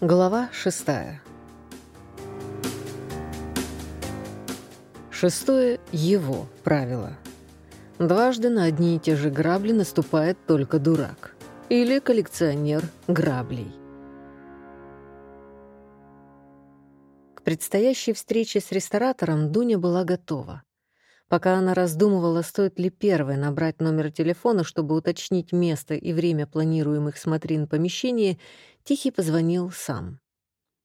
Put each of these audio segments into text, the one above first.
Глава шестая. Шестое — его правило. Дважды на одни и те же грабли наступает только дурак. Или коллекционер граблей. К предстоящей встрече с ресторатором Дуня была готова. Пока она раздумывала, стоит ли первой набрать номер телефона, чтобы уточнить место и время планируемых смотрин помещения, Тихий позвонил сам.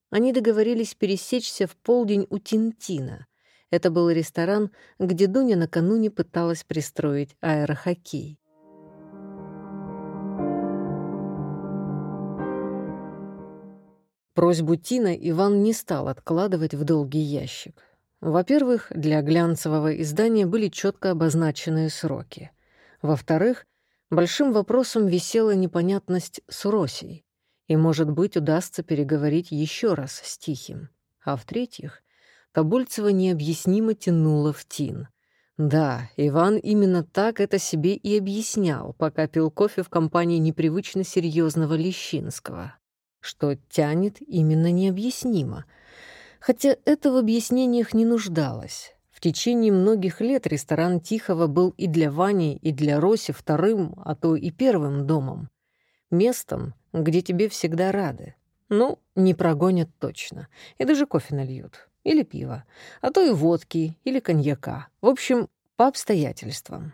Они договорились пересечься в полдень у Тинтина. Это был ресторан, где Дуня накануне пыталась пристроить аэрохоккей. Просьбу Тина Иван не стал откладывать в долгий ящик. Во-первых, для глянцевого издания были четко обозначенные сроки. Во-вторых, большим вопросом висела непонятность с Росей, и, может быть, удастся переговорить еще раз с Тихим. А в-третьих, Тобольцева необъяснимо тянула в Тин. Да, Иван именно так это себе и объяснял, пока пил кофе в компании непривычно серьезного Лещинского. Что тянет именно необъяснимо — хотя это в объяснениях не нуждалось. В течение многих лет ресторан Тихого был и для Вани, и для Роси вторым, а то и первым домом. Местом, где тебе всегда рады. Ну, не прогонят точно. И даже кофе нальют. Или пиво. А то и водки, или коньяка. В общем, по обстоятельствам.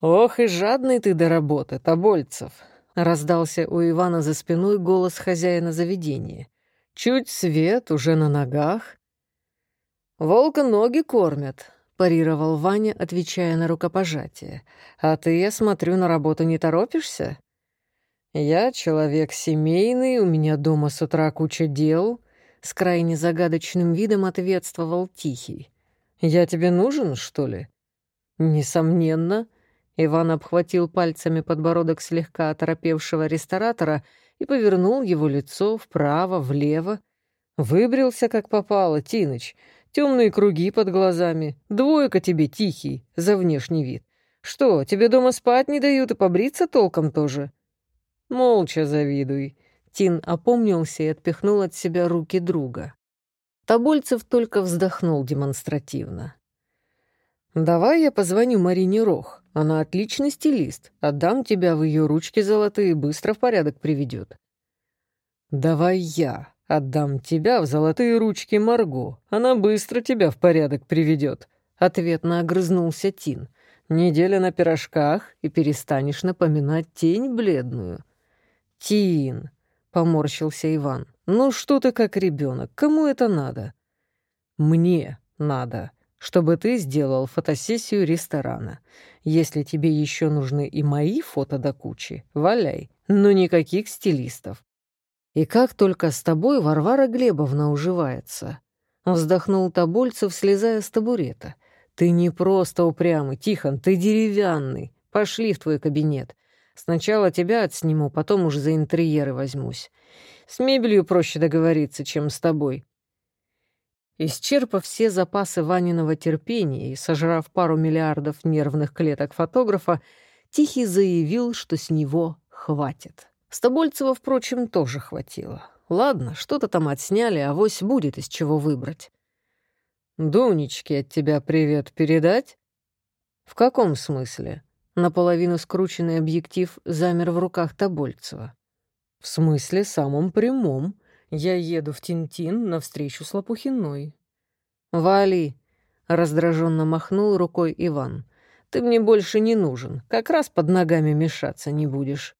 «Ох и жадный ты до работы, Тобольцев!» — раздался у Ивана за спиной голос хозяина заведения. Чуть свет, уже на ногах. «Волка ноги кормят», — парировал Ваня, отвечая на рукопожатие. «А ты, я смотрю, на работу не торопишься?» «Я человек семейный, у меня дома с утра куча дел», — с крайне загадочным видом ответствовал Тихий. «Я тебе нужен, что ли?» «Несомненно», — Иван обхватил пальцами подбородок слегка оторопевшего ресторатора — и повернул его лицо вправо, влево. Выбрился, как попало, Тиныч. Темные круги под глазами. Двойка тебе тихий, за внешний вид. Что, тебе дома спать не дают и побриться толком тоже? Молча завидуй. Тин опомнился и отпихнул от себя руки друга. Тобольцев только вздохнул демонстративно. «Давай я позвоню Марине Рох. Она отличный стилист. Отдам тебя в ее ручки золотые, быстро в порядок приведет. Давай я отдам тебя в золотые ручки Марго. Она быстро тебя в порядок приведет. Ответно огрызнулся Тин. Неделя на пирожках, и перестанешь напоминать тень бледную. Тин, поморщился Иван. Ну что ты как ребенок? Кому это надо? Мне надо чтобы ты сделал фотосессию ресторана. Если тебе еще нужны и мои фото до кучи, валяй, но никаких стилистов. И как только с тобой Варвара Глебовна уживается. Вздохнул Тобольцев, слезая с табурета. Ты не просто упрямый, Тихон, ты деревянный. Пошли в твой кабинет. Сначала тебя отсниму, потом уж за интерьеры возьмусь. С мебелью проще договориться, чем с тобой. Исчерпав все запасы Ваниного терпения и сожрав пару миллиардов нервных клеток фотографа, Тихий заявил, что с него хватит. Стобольцева, впрочем, тоже хватило. Ладно, что-то там отсняли, а вось будет из чего выбрать. «Дунечке от тебя привет передать?» «В каком смысле?» Наполовину скрученный объектив замер в руках Тобольцева. «В смысле самом прямом», я еду в Тинтин на встречу с Лопухиной. «Вали!» — раздраженно махнул рукой Иван. «Ты мне больше не нужен. Как раз под ногами мешаться не будешь».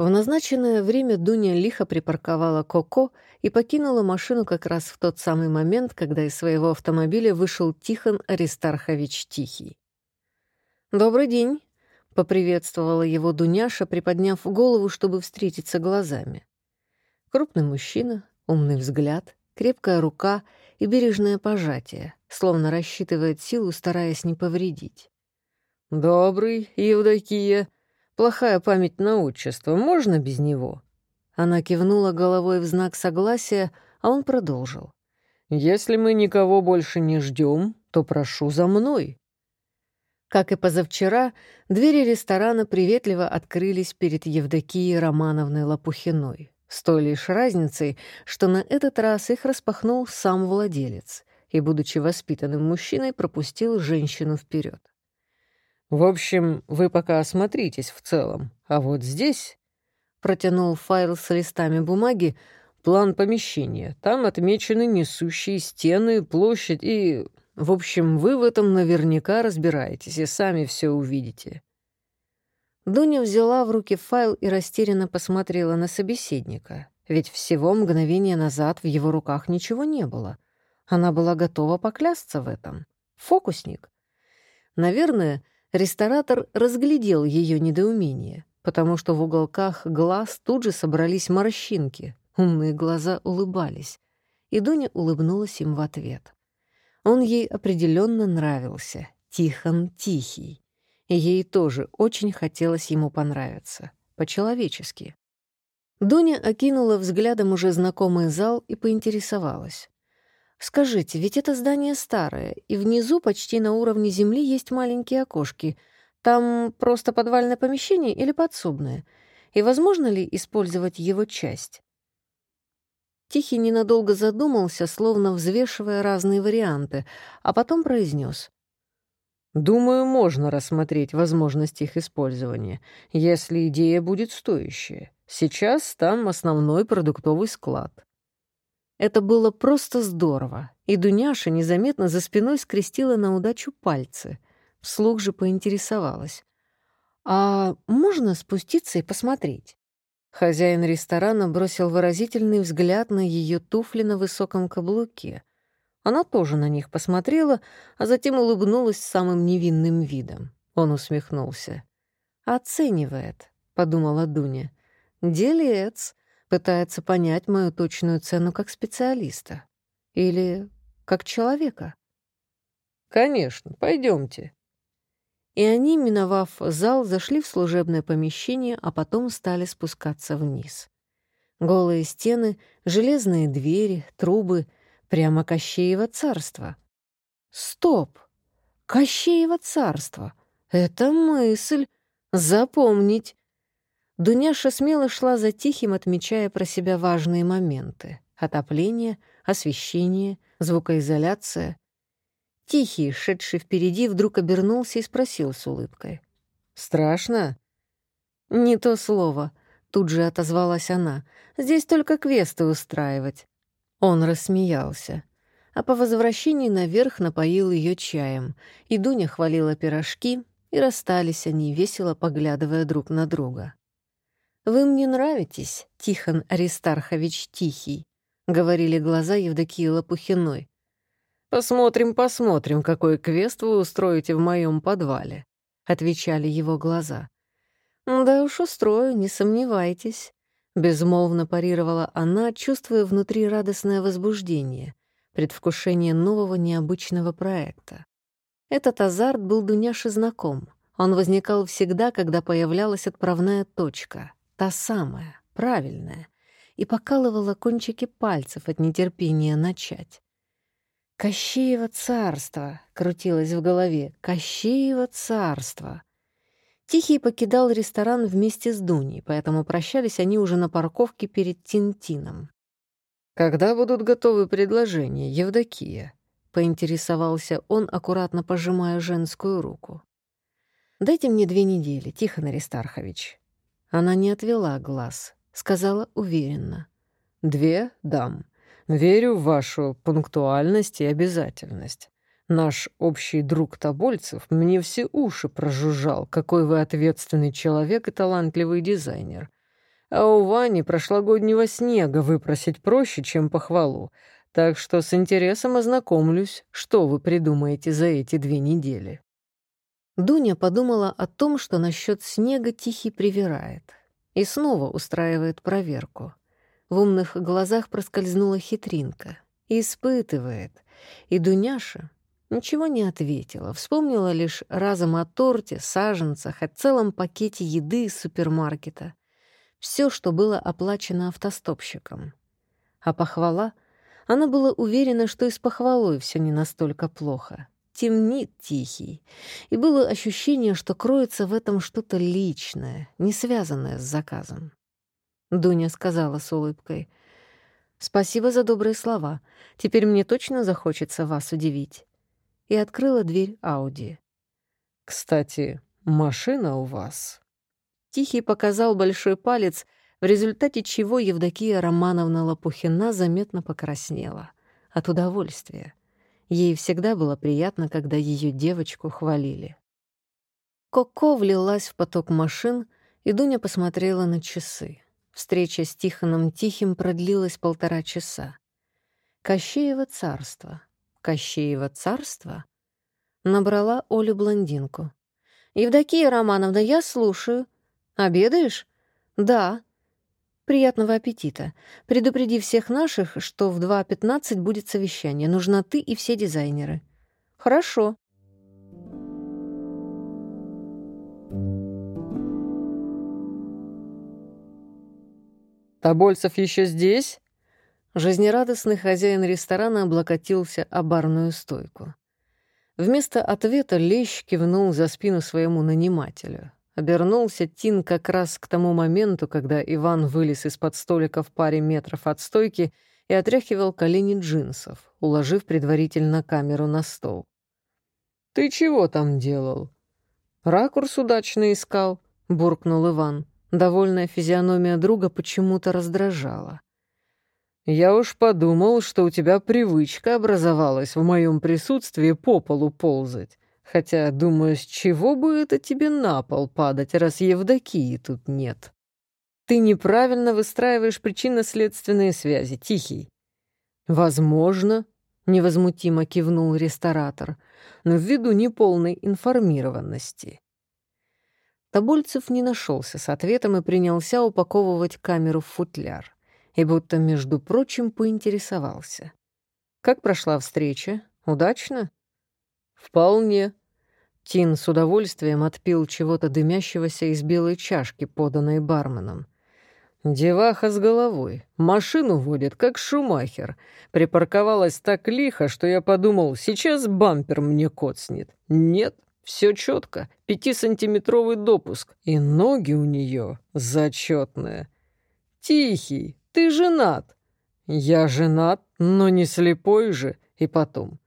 В назначенное время Дуня лихо припарковала Коко и покинула машину как раз в тот самый момент, когда из своего автомобиля вышел Тихон Аристархович Тихий. «Добрый день», — поприветствовала его Дуняша, приподняв голову, чтобы встретиться глазами. Крупный мужчина, умный взгляд, крепкая рука и бережное пожатие, словно рассчитывает силу, стараясь не повредить. «Добрый, Евдокия. Плохая память на отчество. Можно без него?» Она кивнула головой в знак согласия, а он продолжил. «Если мы никого больше не ждем, то прошу за мной». Как и позавчера, двери ресторана приветливо открылись перед Евдокией Романовной Лопухиной, с той лишь разницей, что на этот раз их распахнул сам владелец и, будучи воспитанным мужчиной, пропустил женщину вперед. «В общем, вы пока осмотритесь в целом, а вот здесь...» Протянул файл с листами бумаги, план помещения. Там отмечены несущие стены, площадь и в общем, вы в этом наверняка разбираетесь и сами все увидите». Дуня взяла в руки файл и растерянно посмотрела на собеседника, ведь всего мгновение назад в его руках ничего не было. Она была готова поклясться в этом. Фокусник. Наверное, ресторатор разглядел ее недоумение, потому что в уголках глаз тут же собрались морщинки, умные глаза улыбались, и Дуня улыбнулась им в ответ. Он ей определенно нравился, Тихон Тихий. И ей тоже очень хотелось ему понравиться, по-человечески. Дуня окинула взглядом уже знакомый зал и поинтересовалась. «Скажите, ведь это здание старое, и внизу почти на уровне земли есть маленькие окошки. Там просто подвальное помещение или подсобное? И возможно ли использовать его часть?» Тихий ненадолго задумался, словно взвешивая разные варианты, а потом произнес. «Думаю, можно рассмотреть возможность их использования, если идея будет стоящая. Сейчас там основной продуктовый склад». Это было просто здорово, и Дуняша незаметно за спиной скрестила на удачу пальцы. Вслух же поинтересовалась. «А можно спуститься и посмотреть?» Хозяин ресторана бросил выразительный взгляд на ее туфли на высоком каблуке. Она тоже на них посмотрела, а затем улыбнулась самым невинным видом. Он усмехнулся. «Оценивает», — подумала Дуня. «Делец пытается понять мою точную цену как специалиста. Или как человека». «Конечно, пойдемте», и они, миновав зал, зашли в служебное помещение, а потом стали спускаться вниз. Голые стены, железные двери, трубы — прямо Кощеево царство. Стоп! Кощеево царство! Это мысль! Запомнить! Дуняша смело шла за Тихим, отмечая про себя важные моменты. Отопление, освещение, звукоизоляция. Тихий, шедший впереди, вдруг обернулся и спросил с улыбкой. «Страшно?» «Не то слово», — тут же отозвалась она. «Здесь только квесты устраивать». Он рассмеялся. А по возвращении наверх напоил ее чаем, и Дуня хвалила пирожки, и расстались они, весело поглядывая друг на друга. «Вы мне нравитесь, Тихон Аристархович Тихий», — говорили глаза Евдокии Лопухиной, «Посмотрим, посмотрим, какой квест вы устроите в моем подвале», — отвечали его глаза. «Да уж устрою, не сомневайтесь», — безмолвно парировала она, чувствуя внутри радостное возбуждение, предвкушение нового необычного проекта. Этот азарт был Дуняше знаком. Он возникал всегда, когда появлялась отправная точка, та самая, правильная, и покалывала кончики пальцев от нетерпения начать. «Кощеево царство!» — крутилось в голове. «Кощеево царство!» Тихий покидал ресторан вместе с Дуней, поэтому прощались они уже на парковке перед Тинтином. «Когда будут готовы предложения, Евдокия?» — поинтересовался он, аккуратно пожимая женскую руку. «Дайте мне две недели, Тихон Аристархович». Она не отвела глаз, сказала уверенно. «Две дам. Верю в вашу пунктуальность и обязательность. Наш общий друг Тобольцев мне все уши прожужжал, какой вы ответственный человек и талантливый дизайнер. А у Вани прошлогоднего снега выпросить проще, чем похвалу, так что с интересом ознакомлюсь, что вы придумаете за эти две недели». Дуня подумала о том, что насчет снега Тихий привирает, и снова устраивает проверку. В умных глазах проскользнула хитринка. «Испытывает». И Дуняша ничего не ответила, вспомнила лишь разом о торте, саженцах, о целом пакете еды из супермаркета. Все, что было оплачено автостопщиком. А похвала? Она была уверена, что и с похвалой все не настолько плохо. Темнит тихий, и было ощущение, что кроется в этом что-то личное, не связанное с заказом. Дуня сказала с улыбкой. «Спасибо за добрые слова. Теперь мне точно захочется вас удивить». И открыла дверь Ауди. «Кстати, машина у вас». Тихий показал большой палец, в результате чего Евдокия Романовна Лопухина заметно покраснела. От удовольствия. Ей всегда было приятно, когда ее девочку хвалили. Коко влилась в поток машин, и Дуня посмотрела на часы. Встреча с Тихоном Тихим продлилась полтора часа. Кощеево царство. Кощеево царство? Набрала Олю блондинку. «Евдокия Романовна, я слушаю. Обедаешь?» «Да», Приятного аппетита. Предупреди всех наших, что в 2.15 будет совещание. Нужна ты и все дизайнеры. Хорошо. Тобольцев еще здесь? Жизнерадостный хозяин ресторана облокотился о барную стойку. Вместо ответа Лещ кивнул за спину своему нанимателю. Обернулся Тин как раз к тому моменту, когда Иван вылез из-под столика в паре метров от стойки и отряхивал колени джинсов, уложив предварительно камеру на стол. «Ты чего там делал?» «Ракурс удачно искал», — буркнул Иван. Довольная физиономия друга почему-то раздражала. «Я уж подумал, что у тебя привычка образовалась в моем присутствии по полу ползать. Хотя, думаю, с чего бы это тебе на пол падать, раз Евдокии тут нет? Ты неправильно выстраиваешь причинно-следственные связи, Тихий. Возможно, невозмутимо кивнул ресторатор, но ввиду неполной информированности. Тобольцев не нашелся с ответом и принялся упаковывать камеру в футляр. И будто, между прочим, поинтересовался. «Как прошла встреча? Удачно?» «Вполне», Тин с удовольствием отпил чего-то дымящегося из белой чашки, поданной барменом. Деваха с головой. Машину водит, как шумахер. Припарковалась так лихо, что я подумал, сейчас бампер мне коцнет. Нет, все четко. Пятисантиметровый допуск. И ноги у нее зачетные. Тихий, ты женат. Я женат, но не слепой же. И потом,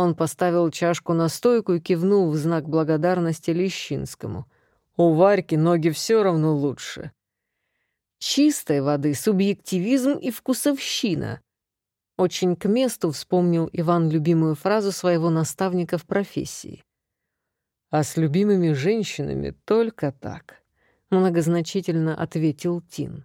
он поставил чашку на стойку и кивнул в знак благодарности Лещинскому. «У Варьки ноги все равно лучше». «Чистой воды субъективизм и вкусовщина», очень к месту вспомнил Иван любимую фразу своего наставника в профессии. «А с любимыми женщинами только так», — многозначительно ответил Тин.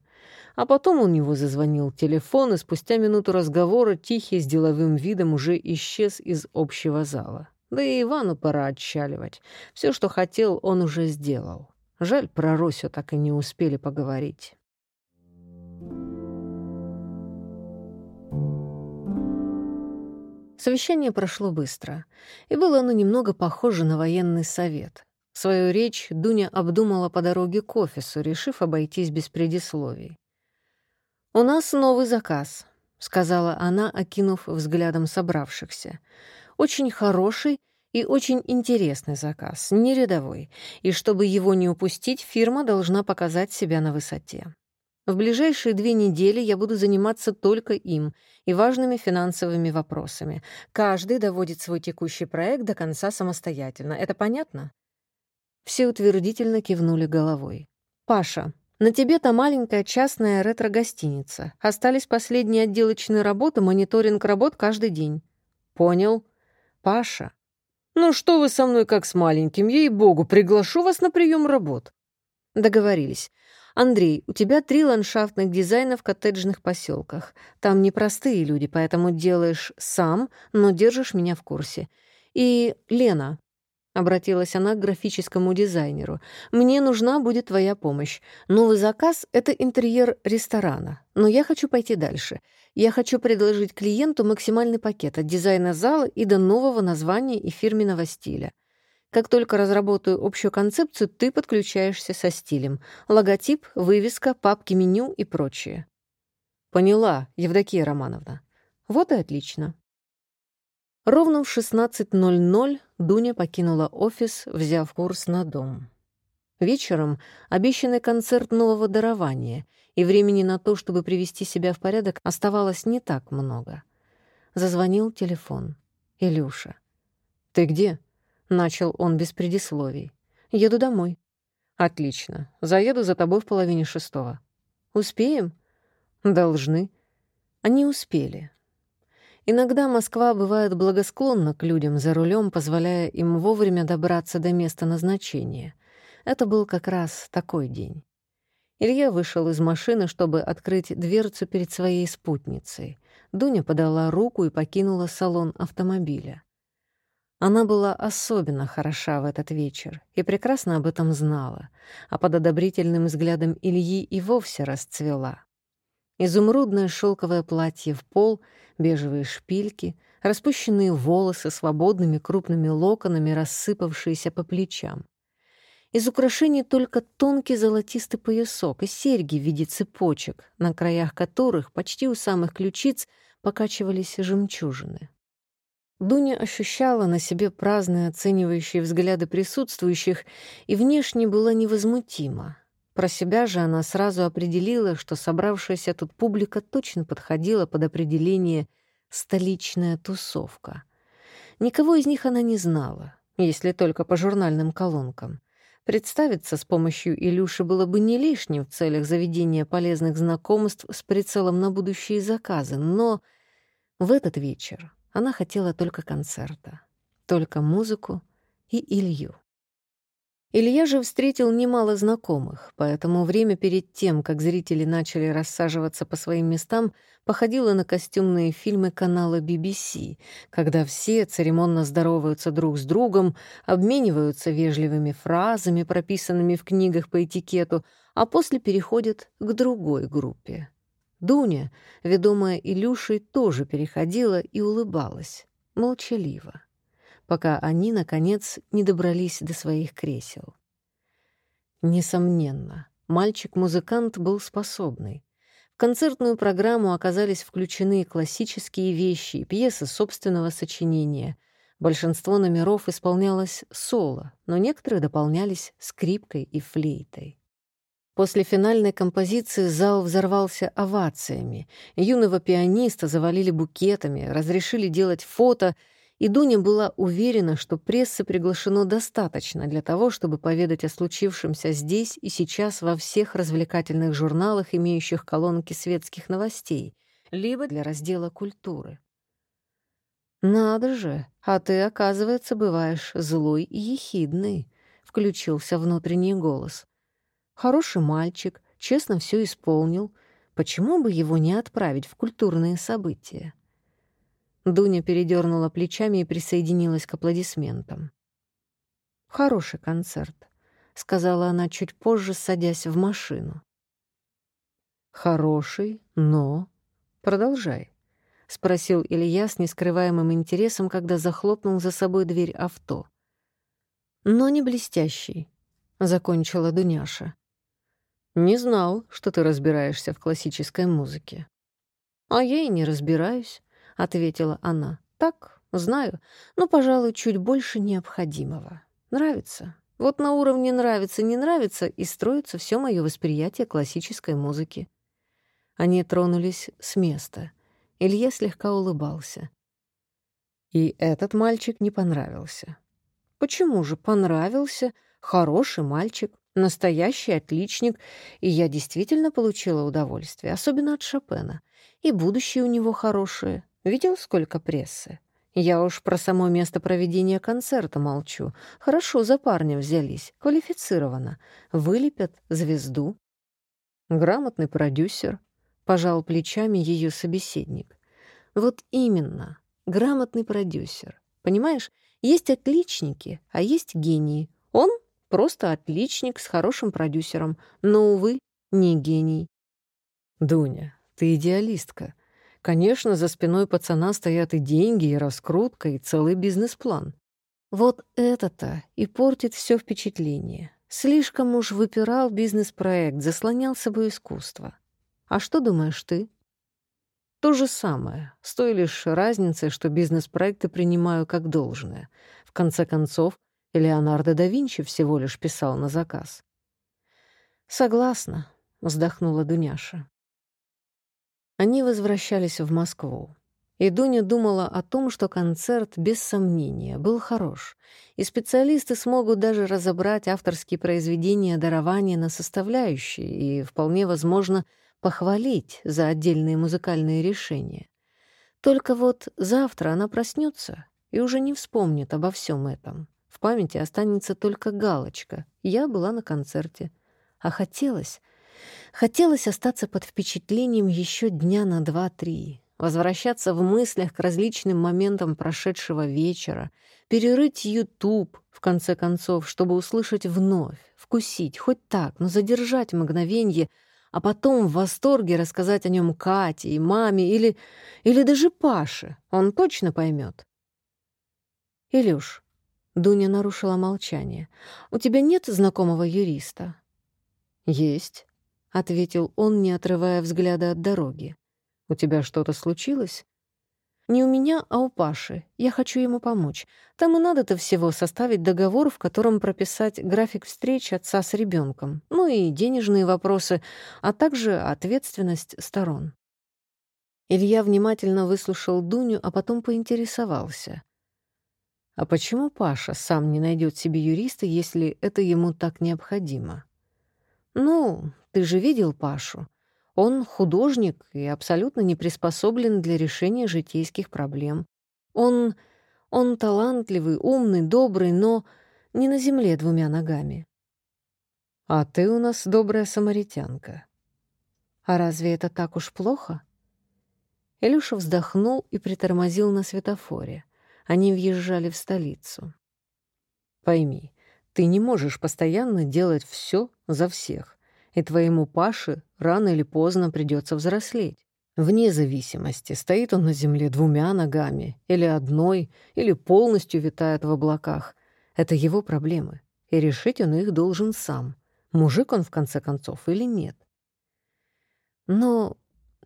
А потом у него зазвонил телефон, и спустя минуту разговора Тихий с деловым видом уже исчез из общего зала. Да и Ивану пора отчаливать. Все, что хотел, он уже сделал. Жаль, про Росю так и не успели поговорить. Совещание прошло быстро, и было оно немного похоже на военный совет. Свою речь Дуня обдумала по дороге к офису, решив обойтись без предисловий. «У нас новый заказ», — сказала она, окинув взглядом собравшихся. «Очень хороший и очень интересный заказ, не рядовой, и чтобы его не упустить, фирма должна показать себя на высоте. В ближайшие две недели я буду заниматься только им и важными финансовыми вопросами. Каждый доводит свой текущий проект до конца самостоятельно. Это понятно?» Все утвердительно кивнули головой. «Паша, на тебе-то маленькая частная ретро-гостиница. Остались последние отделочные работы, мониторинг работ каждый день. Понял? Паша. Ну что вы со мной как с маленьким? Ей-богу, приглашу вас на прием работ. Договорились. Андрей, у тебя три ландшафтных дизайна в коттеджных поселках. Там непростые люди, поэтому делаешь сам, но держишь меня в курсе. И, Лена, Обратилась она к графическому дизайнеру. «Мне нужна будет твоя помощь. Новый заказ — это интерьер ресторана. Но я хочу пойти дальше. Я хочу предложить клиенту максимальный пакет от дизайна зала и до нового названия и фирменного стиля. Как только разработаю общую концепцию, ты подключаешься со стилем. Логотип, вывеска, папки меню и прочее». «Поняла, Евдокия Романовна». «Вот и отлично». Ровно в 16.00 Дуня покинула офис, взяв курс на дом. Вечером обещанный концерт нового дарования, и времени на то, чтобы привести себя в порядок, оставалось не так много. Зазвонил телефон. «Илюша». «Ты где?» — начал он без предисловий. «Еду домой». «Отлично. Заеду за тобой в половине шестого». «Успеем?» «Должны». Они успели. Иногда Москва бывает благосклонна к людям за рулем, позволяя им вовремя добраться до места назначения. Это был как раз такой день. Илья вышел из машины, чтобы открыть дверцу перед своей спутницей. Дуня подала руку и покинула салон автомобиля. Она была особенно хороша в этот вечер и прекрасно об этом знала, а под одобрительным взглядом Ильи и вовсе расцвела. Изумрудное шелковое платье в пол, бежевые шпильки, распущенные волосы свободными крупными локонами, рассыпавшиеся по плечам. Из украшений только тонкий золотистый поясок и серьги в виде цепочек, на краях которых почти у самых ключиц покачивались жемчужины. Дуня ощущала на себе праздные оценивающие взгляды присутствующих и внешне была невозмутима. Про себя же она сразу определила, что собравшаяся тут публика точно подходила под определение «столичная тусовка». Никого из них она не знала, если только по журнальным колонкам. Представиться с помощью Илюши было бы не лишним в целях заведения полезных знакомств с прицелом на будущие заказы, но в этот вечер она хотела только концерта, только музыку и Илью. Илья же встретил немало знакомых, поэтому время перед тем, как зрители начали рассаживаться по своим местам, походило на костюмные фильмы канала BBC, когда все церемонно здороваются друг с другом, обмениваются вежливыми фразами, прописанными в книгах по этикету, а после переходят к другой группе. Дуня, ведомая Илюшей, тоже переходила и улыбалась, молчаливо, пока они, наконец, не добрались до своих кресел. Несомненно, мальчик-музыкант был способный. В концертную программу оказались включены классические вещи и пьесы собственного сочинения. Большинство номеров исполнялось соло, но некоторые дополнялись скрипкой и флейтой. После финальной композиции зал взорвался овациями. Юного пианиста завалили букетами, разрешили делать фото, и Дуня была уверена, что прессы приглашено достаточно для того, чтобы поведать о случившемся здесь и сейчас во всех развлекательных журналах, имеющих колонки светских новостей, либо для раздела культуры. «Надо же, а ты, оказывается, бываешь злой и ехидный», — включился внутренний голос — Хороший мальчик, честно все исполнил. Почему бы его не отправить в культурные события? Дуня передернула плечами и присоединилась к аплодисментам. «Хороший концерт», — сказала она чуть позже, садясь в машину. «Хороший, но...» «Продолжай», — спросил Илья с нескрываемым интересом, когда захлопнул за собой дверь авто. «Но не блестящий», — закончила Дуняша. «Не знал, что ты разбираешься в классической музыке». «А я и не разбираюсь», — ответила она. «Так, знаю, но, пожалуй, чуть больше необходимого. Нравится. Вот на уровне нравится-не нравится и строится все мое восприятие классической музыки». Они тронулись с места. Илья слегка улыбался. И этот мальчик не понравился. Почему же понравился? Хороший мальчик, Настоящий отличник, и я действительно получила удовольствие, особенно от Шопена. И будущее у него хорошее. Видел, сколько прессы? Я уж про само место проведения концерта молчу. Хорошо за парня взялись, квалифицированно. Вылепят звезду. Грамотный продюсер. Пожал плечами ее собеседник. Вот именно, грамотный продюсер. Понимаешь, есть отличники, а есть гении. Он Просто отличник с хорошим продюсером, но, увы, не гений. «Дуня, ты идеалистка. Конечно, за спиной пацана стоят и деньги, и раскрутка, и целый бизнес-план. Вот это-то и портит все впечатление. Слишком уж выпирал бизнес-проект, заслонял собой искусство. А что думаешь ты? То же самое, с той лишь разницей, что бизнес-проекты принимаю как должное. В конце концов, Леонардо да Винчи всего лишь писал на заказ. «Согласна», — вздохнула Дуняша. Они возвращались в Москву. И Дуня думала о том, что концерт, без сомнения, был хорош, и специалисты смогут даже разобрать авторские произведения дарования на составляющие и, вполне возможно, похвалить за отдельные музыкальные решения. Только вот завтра она проснется и уже не вспомнит обо всем этом. В памяти останется только галочка «Я была на концерте». А хотелось... Хотелось остаться под впечатлением еще дня на два-три, возвращаться в мыслях к различным моментам прошедшего вечера, перерыть YouTube, в конце концов, чтобы услышать вновь, вкусить, хоть так, но задержать мгновенье, а потом в восторге рассказать о нем Кате и маме или, или даже Паше. Он точно поймет. «Илюш», — Дуня нарушила молчание, — «у тебя нет знакомого юриста?» «Есть», — ответил он, не отрывая взгляда от дороги. У тебя что-то случилось? Не у меня, а у Паши. Я хочу ему помочь. Там и надо-то всего составить договор, в котором прописать график встреч отца с ребенком, ну и денежные вопросы, а также ответственность сторон. Илья внимательно выслушал Дуню, а потом поинтересовался. «А почему Паша сам не найдет себе юриста, если это ему так необходимо?» «Ну, ты же видел Пашу. Он художник и абсолютно не приспособлен для решения житейских проблем. Он... он талантливый, умный, добрый, но не на земле двумя ногами. А ты у нас добрая самаритянка. А разве это так уж плохо? Илюша вздохнул и притормозил на светофоре. Они въезжали в столицу. Пойми, ты не можешь постоянно делать все за всех и твоему Паше рано или поздно придется взрослеть. Вне зависимости, стоит он на земле двумя ногами, или одной, или полностью витает в облаках. Это его проблемы, и решить он их должен сам. Мужик он, в конце концов, или нет. Но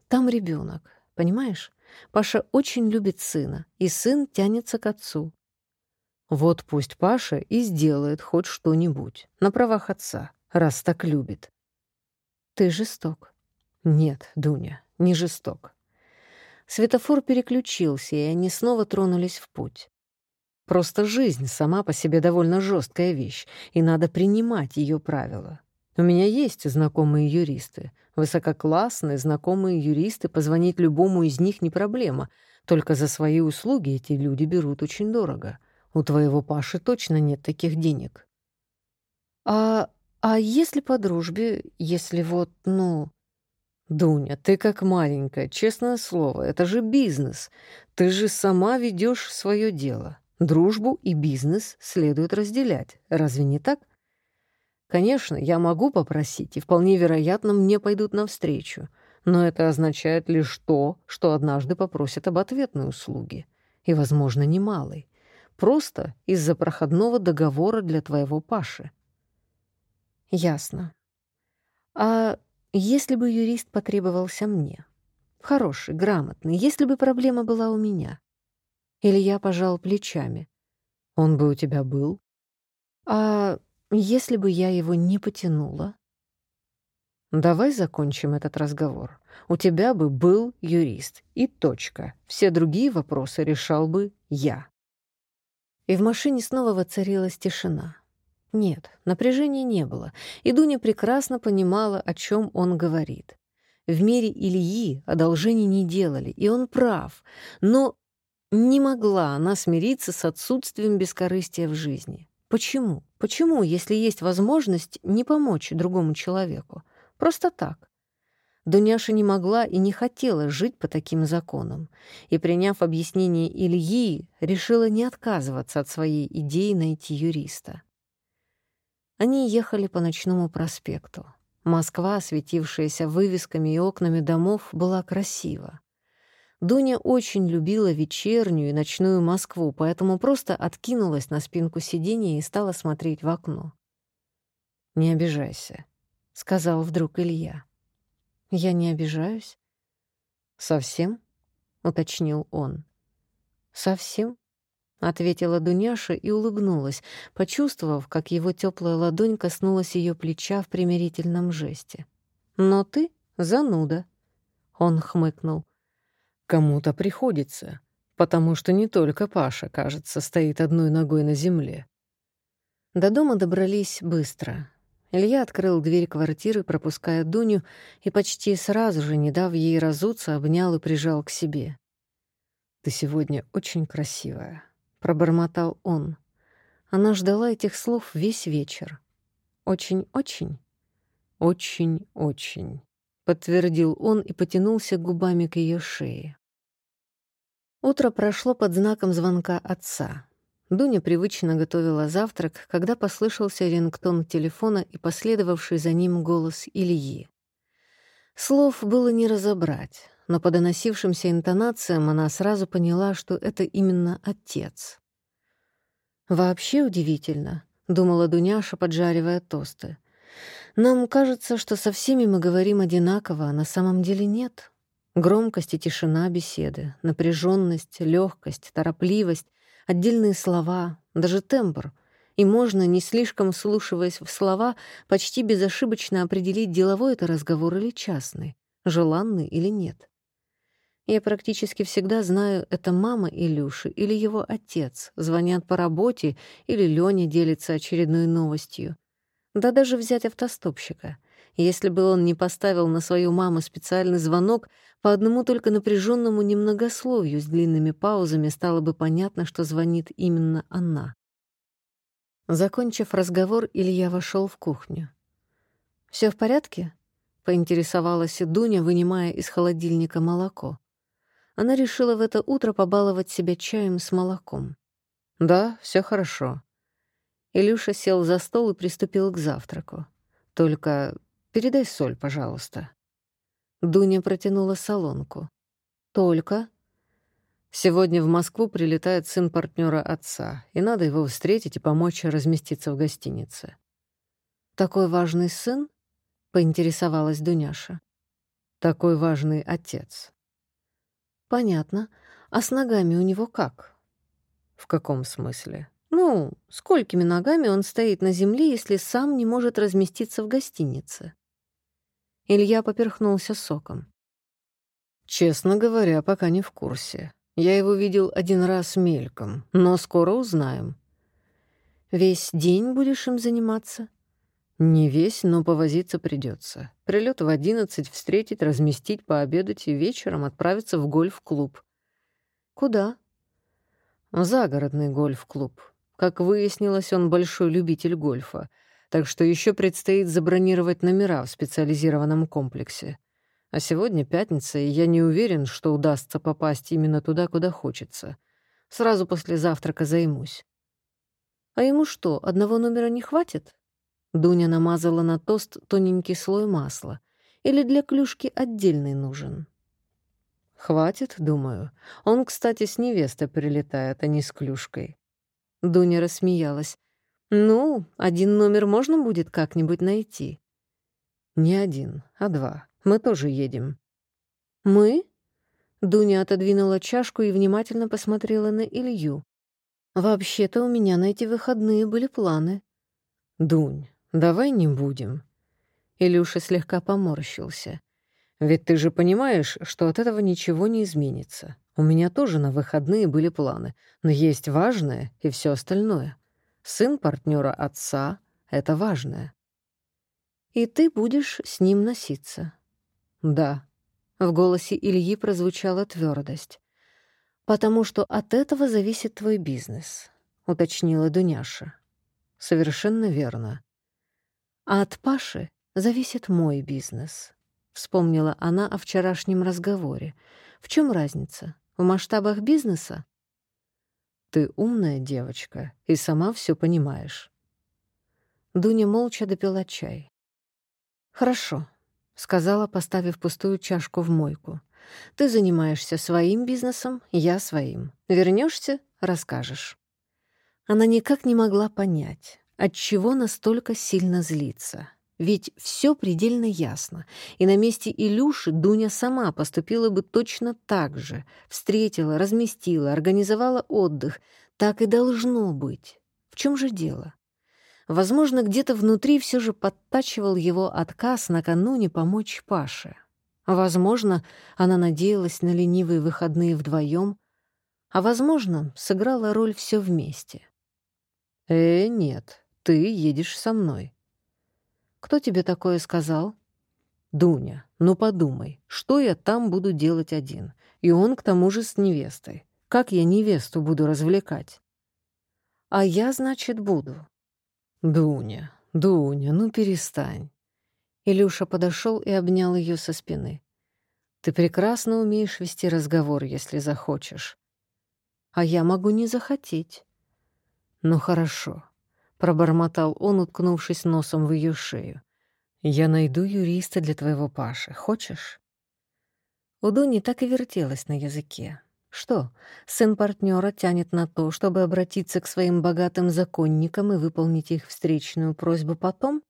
там ребенок, понимаешь? Паша очень любит сына, и сын тянется к отцу. Вот пусть Паша и сделает хоть что-нибудь на правах отца, раз так любит. Ты жесток. Нет, Дуня, не жесток. Светофор переключился, и они снова тронулись в путь. Просто жизнь сама по себе довольно жесткая вещь, и надо принимать ее правила. У меня есть знакомые юристы. Высококлассные знакомые юристы, позвонить любому из них не проблема. Только за свои услуги эти люди берут очень дорого. У твоего Паши точно нет таких денег. А а если по дружбе, если вот, ну... Дуня, ты как маленькая, честное слово, это же бизнес. Ты же сама ведешь свое дело. Дружбу и бизнес следует разделять. Разве не так? Конечно, я могу попросить, и вполне вероятно, мне пойдут навстречу. Но это означает лишь то, что однажды попросят об ответной услуге. И, возможно, немалой. Просто из-за проходного договора для твоего Паши. Ясно. А если бы юрист потребовался мне? Хороший, грамотный, если бы проблема была у меня? Или я пожал плечами? Он бы у тебя был? А если бы я его не потянула? Давай закончим этот разговор. У тебя бы был юрист. И точка. Все другие вопросы решал бы я. И в машине снова воцарилась тишина. Нет, напряжения не было, и Дуня прекрасно понимала, о чем он говорит. В мире Ильи одолжений не делали, и он прав, но не могла она смириться с отсутствием бескорыстия в жизни. Почему? Почему, если есть возможность не помочь другому человеку? Просто так. Дуняша не могла и не хотела жить по таким законам, и, приняв объяснение Ильи, решила не отказываться от своей идеи найти юриста. Они ехали по ночному проспекту. Москва, осветившаяся вывесками и окнами домов, была красива. Дуня очень любила вечернюю и ночную Москву, поэтому просто откинулась на спинку сиденья и стала смотреть в окно. «Не обижайся», — сказал вдруг Илья. «Я не обижаюсь». «Совсем?» — уточнил он. «Совсем?» — ответила Дуняша и улыбнулась, почувствовав, как его теплая ладонь коснулась ее плеча в примирительном жесте. «Но ты зануда», — он хмыкнул. «Кому-то приходится, потому что не только Паша, кажется, стоит одной ногой на земле». До дома добрались быстро. Илья открыл дверь квартиры, пропуская Дуню, и почти сразу же, не дав ей разуться, обнял и прижал к себе. «Ты сегодня очень красивая», — пробормотал он. Она ждала этих слов весь вечер. «Очень-очень?» «Очень-очень», — подтвердил он и потянулся губами к ее шее. Утро прошло под знаком звонка отца. Дуня привычно готовила завтрак, когда послышался рингтон телефона и последовавший за ним голос Ильи. Слов было не разобрать но по доносившимся интонациям она сразу поняла, что это именно отец. «Вообще удивительно», — думала Дуняша, поджаривая тосты. «Нам кажется, что со всеми мы говорим одинаково, а на самом деле нет. Громкость и тишина беседы, напряженность, легкость, торопливость, отдельные слова, даже тембр. И можно, не слишком слушаясь в слова, почти безошибочно определить, деловой это разговор или частный, желанный или нет. Я практически всегда знаю, это мама Илюши или его отец. Звонят по работе, или Лёня делится очередной новостью. Да даже взять автостопщика. Если бы он не поставил на свою маму специальный звонок, по одному только напряженному немногословию с длинными паузами стало бы понятно, что звонит именно она. Закончив разговор, Илья вошел в кухню. Все в порядке?» — поинтересовалась Дуня, вынимая из холодильника молоко она решила в это утро побаловать себя чаем с молоком. «Да, все хорошо». Илюша сел за стол и приступил к завтраку. «Только передай соль, пожалуйста». Дуня протянула солонку. «Только?» «Сегодня в Москву прилетает сын партнера отца, и надо его встретить и помочь разместиться в гостинице». «Такой важный сын?» — поинтересовалась Дуняша. «Такой важный отец». Понятно. А с ногами у него как? В каком смысле? Ну, сколькими ногами он стоит на земле, если сам не может разместиться в гостинице? Илья поперхнулся соком. Честно говоря, пока не в курсе. Я его видел один раз мельком, но скоро узнаем. Весь день будешь им заниматься? Не весь, но повозиться придется. Прилет в одиннадцать, встретить, разместить, пообедать и вечером отправиться в гольф-клуб. Куда? В загородный гольф-клуб. Как выяснилось, он большой любитель гольфа, так что еще предстоит забронировать номера в специализированном комплексе. А сегодня пятница, и я не уверен, что удастся попасть именно туда, куда хочется. Сразу после завтрака займусь. А ему что, одного номера не хватит? Дуня намазала на тост тоненький слой масла. Или для клюшки отдельный нужен? «Хватит, думаю. Он, кстати, с невестой прилетает, а не с клюшкой». Дуня рассмеялась. «Ну, один номер можно будет как-нибудь найти?» «Не один, а два. Мы тоже едем». «Мы?» Дуня отодвинула чашку и внимательно посмотрела на Илью. «Вообще-то у меня на эти выходные были планы». «Дунь, давай не будем». Илюша слегка поморщился. «Ведь ты же понимаешь, что от этого ничего не изменится. У меня тоже на выходные были планы, но есть важное и все остальное. Сын партнера отца — это важное». «И ты будешь с ним носиться?» «Да». В голосе Ильи прозвучала твердость. «Потому что от этого зависит твой бизнес», — уточнила Дуняша. «Совершенно верно. А от Паши зависит мой бизнес. Вспомнила она о вчерашнем разговоре. В чем разница? В масштабах бизнеса? Ты умная девочка и сама все понимаешь. Дуня молча допила чай. «Хорошо», — сказала, поставив пустую чашку в мойку. «Ты занимаешься своим бизнесом, я своим. Вернешься, расскажешь». Она никак не могла понять, Отчего настолько сильно злиться? Ведь все предельно ясно, и на месте Илюши Дуня сама поступила бы точно так же. Встретила, разместила, организовала отдых. Так и должно быть. В чем же дело? Возможно, где-то внутри все же подтачивал его отказ накануне помочь Паше. Возможно, она надеялась на ленивые выходные вдвоем, а, возможно, сыграла роль все вместе. «Э, нет, ты едешь со мной», кто тебе такое сказал? Дуня, ну подумай, что я там буду делать один? И он к тому же с невестой. Как я невесту буду развлекать? А я, значит, буду. Дуня, Дуня, ну перестань. Илюша подошел и обнял ее со спины. Ты прекрасно умеешь вести разговор, если захочешь. А я могу не захотеть. Ну хорошо пробормотал он, уткнувшись носом в ее шею. «Я найду юриста для твоего Паши. Хочешь?» У Дуни так и вертелось на языке. Что, сын партнера тянет на то, чтобы обратиться к своим богатым законникам и выполнить их встречную просьбу потом?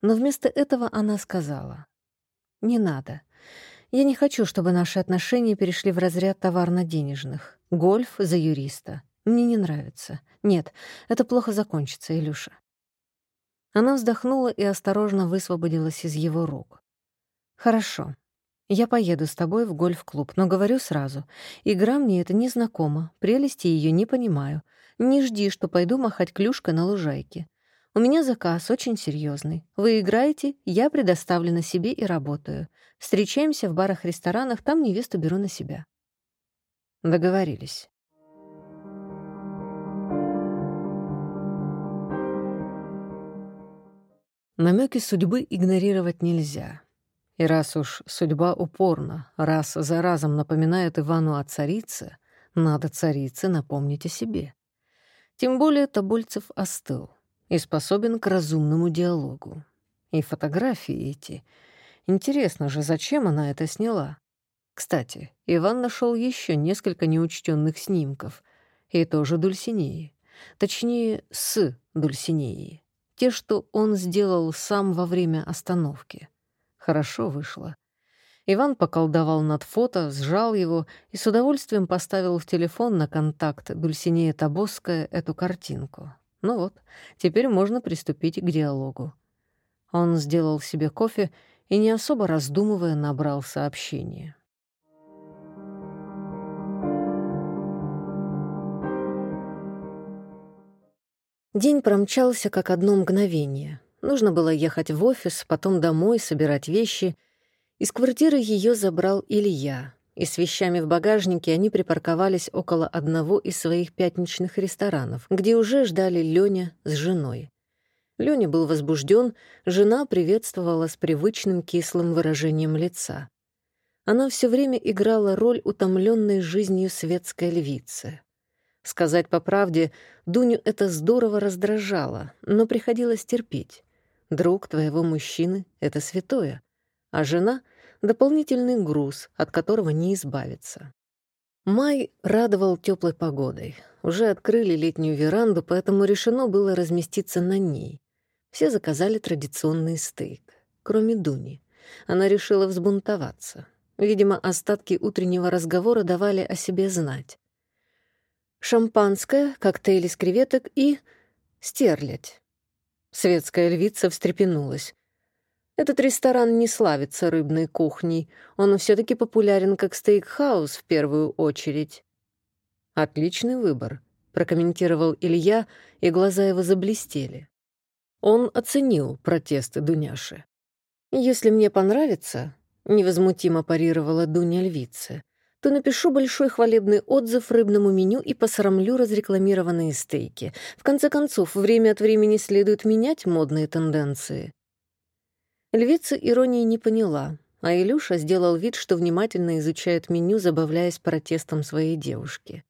Но вместо этого она сказала. «Не надо. Я не хочу, чтобы наши отношения перешли в разряд товарно-денежных. Гольф за юриста. Мне не нравится. Нет, это плохо закончится, Илюша. Она вздохнула и осторожно высвободилась из его рук. Хорошо. Я поеду с тобой в гольф-клуб, но говорю сразу, игра мне это не знакома, прелести ее не понимаю. Не жди, что пойду махать клюшкой на лужайке. У меня заказ очень серьезный. Вы играете, я предоставлена себе и работаю. Встречаемся в барах-ресторанах, там невесту беру на себя. Договорились. Намеки судьбы игнорировать нельзя. И раз уж судьба упорно, раз за разом напоминает Ивану о царице, надо царице напомнить о себе. Тем более Тобольцев остыл и способен к разумному диалогу. И фотографии эти. Интересно же, зачем она это сняла? Кстати, Иван нашел еще несколько неучтенных снимков, и тоже Дульсинеи. Точнее, с Дульсинеей. Те, что он сделал сам во время остановки. Хорошо вышло. Иван поколдовал над фото, сжал его и с удовольствием поставил в телефон на контакт Дульсинея Табосская эту картинку. Ну вот, теперь можно приступить к диалогу. Он сделал себе кофе и, не особо раздумывая, набрал сообщение. День промчался как одно мгновение. Нужно было ехать в офис, потом домой, собирать вещи. Из квартиры ее забрал Илья, и с вещами в багажнике они припарковались около одного из своих пятничных ресторанов, где уже ждали Лёня с женой. Лёня был возбужден, жена приветствовала с привычным кислым выражением лица. Она все время играла роль утомленной жизнью светской львицы. Сказать по правде, Дуню это здорово раздражало, но приходилось терпеть. Друг твоего мужчины — это святое, а жена — дополнительный груз, от которого не избавиться. Май радовал теплой погодой. Уже открыли летнюю веранду, поэтому решено было разместиться на ней. Все заказали традиционный стейк, кроме Дуни. Она решила взбунтоваться. Видимо, остатки утреннего разговора давали о себе знать шампанское, коктейль из креветок и стерлядь. Светская львица встрепенулась. Этот ресторан не славится рыбной кухней. Он все таки популярен как стейкхаус в первую очередь. «Отличный выбор», — прокомментировал Илья, и глаза его заблестели. Он оценил протесты Дуняши. «Если мне понравится», — невозмутимо парировала Дуня львица, то напишу большой хвалебный отзыв рыбному меню и посрамлю разрекламированные стейки. В конце концов, время от времени следует менять модные тенденции. Львица иронии не поняла, а Илюша сделал вид, что внимательно изучает меню, забавляясь протестом своей девушки.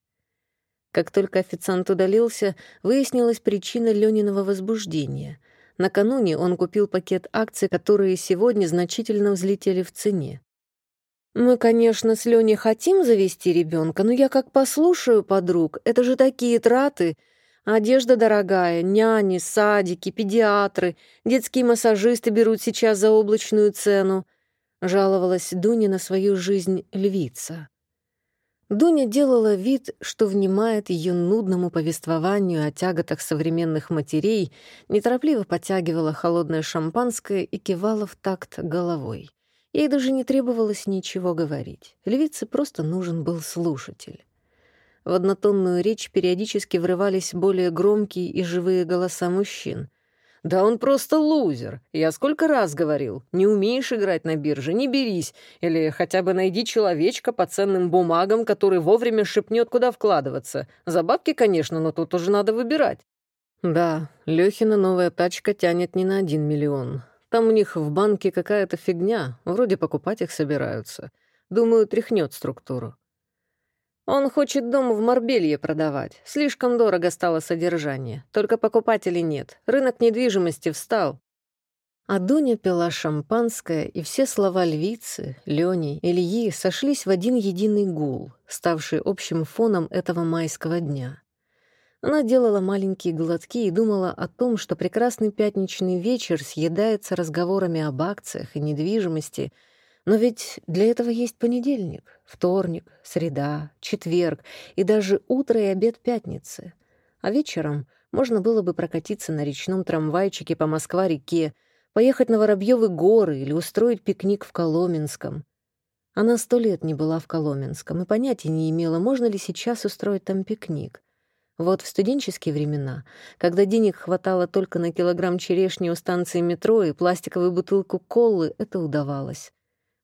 Как только официант удалился, выяснилась причина Лёниного возбуждения. Накануне он купил пакет акций, которые сегодня значительно взлетели в цене. Мы, конечно, с Леней хотим завести ребенка, но я как послушаю подруг, это же такие траты. Одежда дорогая, няни, садики, педиатры, детские массажисты берут сейчас за облачную цену. Жаловалась Дуня на свою жизнь львица. Дуня делала вид, что внимает ее нудному повествованию о тяготах современных матерей, неторопливо подтягивала холодное шампанское и кивала в такт головой. Ей даже не требовалось ничего говорить. Львице просто нужен был слушатель. В однотонную речь периодически врывались более громкие и живые голоса мужчин. «Да он просто лузер. Я сколько раз говорил. Не умеешь играть на бирже, не берись. Или хотя бы найди человечка по ценным бумагам, который вовремя шепнет, куда вкладываться. За бабки, конечно, но тут уже надо выбирать». Да, Лёхина новая тачка тянет не на один миллион. Там у них в банке какая-то фигня, вроде покупать их собираются. Думаю, тряхнет структуру. Он хочет дом в Марбелье продавать. Слишком дорого стало содержание. Только покупателей нет. Рынок недвижимости встал. А Дуня пила шампанское, и все слова львицы, Лёни, Ильи сошлись в один единый гул, ставший общим фоном этого майского дня. Она делала маленькие глотки и думала о том, что прекрасный пятничный вечер съедается разговорами об акциях и недвижимости — но ведь для этого есть понедельник, вторник, среда, четверг и даже утро и обед пятницы. А вечером можно было бы прокатиться на речном трамвайчике по Москва-реке, поехать на Воробьёвы горы или устроить пикник в Коломенском. Она сто лет не была в Коломенском и понятия не имела, можно ли сейчас устроить там пикник. Вот в студенческие времена, когда денег хватало только на килограмм черешни у станции метро и пластиковую бутылку колы, это удавалось.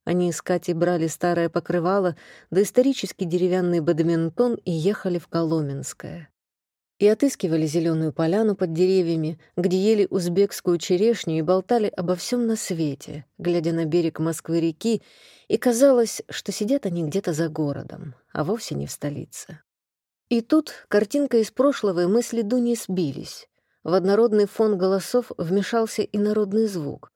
Они с Катей брали старое покрывало, да исторический деревянный бадминтон и ехали в Коломенское. И отыскивали зеленую поляну под деревьями, где ели узбекскую черешню и болтали обо всем на свете, глядя на берег Москвы-реки, и казалось, что сидят они где-то за городом, а вовсе не в столице. И тут картинка из прошлого и мысли Дуни сбились. В однородный фон голосов вмешался и народный звук.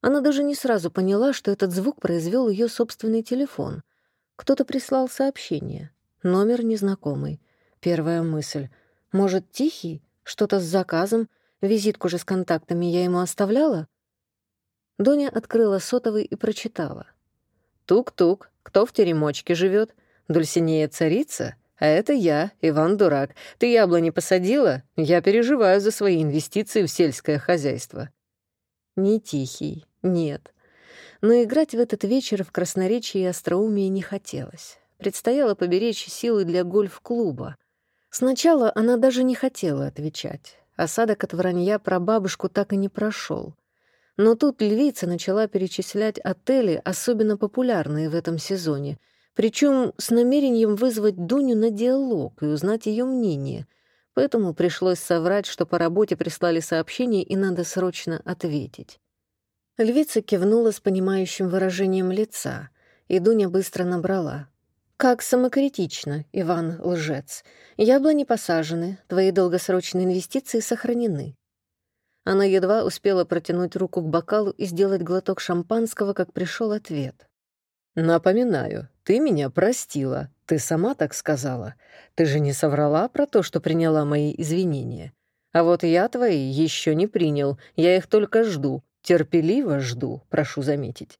Она даже не сразу поняла, что этот звук произвел ее собственный телефон. Кто-то прислал сообщение. Номер незнакомый. Первая мысль. Может, тихий? Что-то с заказом? Визитку же с контактами я ему оставляла? Доня открыла сотовый и прочитала. «Тук-тук, кто в теремочке живет? Дульсинея царица? А это я, Иван Дурак. Ты яблони посадила? Я переживаю за свои инвестиции в сельское хозяйство». Не тихий, нет. Но играть в этот вечер в красноречии и остроумии не хотелось. Предстояло поберечь силы для гольф-клуба. Сначала она даже не хотела отвечать. Осадок от вранья про бабушку так и не прошел. Но тут львица начала перечислять отели, особенно популярные в этом сезоне, причем с намерением вызвать Дуню на диалог и узнать ее мнение. Поэтому пришлось соврать, что по работе прислали сообщение и надо срочно ответить. Львица кивнула с понимающим выражением лица, и Дуня быстро набрала. «Как самокритично, Иван лжец. Яблони посажены, твои долгосрочные инвестиции сохранены». Она едва успела протянуть руку к бокалу и сделать глоток шампанского, как пришел ответ. «Напоминаю, ты меня простила. Ты сама так сказала. Ты же не соврала про то, что приняла мои извинения. А вот я твои еще не принял, я их только жду. Терпеливо жду, прошу заметить.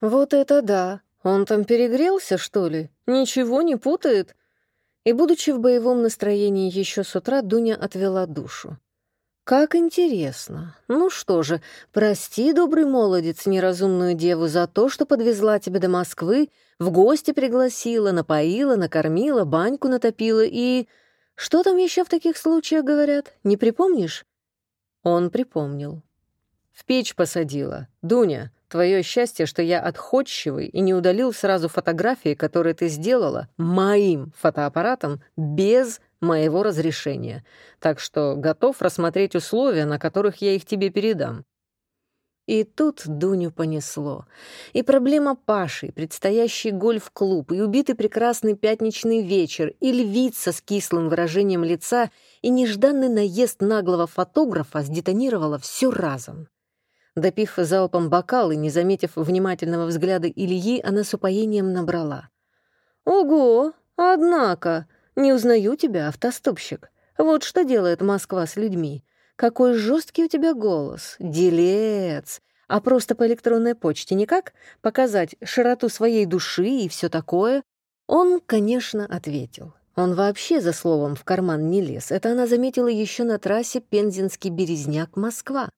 Вот это да! Он там перегрелся, что ли? Ничего не путает? И, будучи в боевом настроении еще с утра, Дуня отвела душу. «Как интересно. Ну что же, прости, добрый молодец, неразумную деву за то, что подвезла тебя до Москвы, в гости пригласила, напоила, накормила, баньку натопила и... Что там еще в таких случаях говорят? Не припомнишь?» Он припомнил. В печь посадила. Дуня, твое счастье, что я отходчивый и не удалил сразу фотографии, которые ты сделала, моим фотоаппаратом без моего разрешения. Так что готов рассмотреть условия, на которых я их тебе передам. И тут Дуню понесло. И проблема Паши, предстоящий гольф-клуб, и убитый прекрасный пятничный вечер, и львица с кислым выражением лица, и нежданный наезд наглого фотографа сдетонировало все разом. Допив залпом бокал и не заметив внимательного взгляда Ильи, она с упоением набрала. «Ого! Однако! Не узнаю тебя, автостопщик. Вот что делает Москва с людьми. Какой жесткий у тебя голос, делец. А просто по электронной почте никак? Показать широту своей души и все такое? Он, конечно, ответил. Он вообще за словом в карман не лез. Это она заметила еще на трассе Пензенский Березняк-Москва.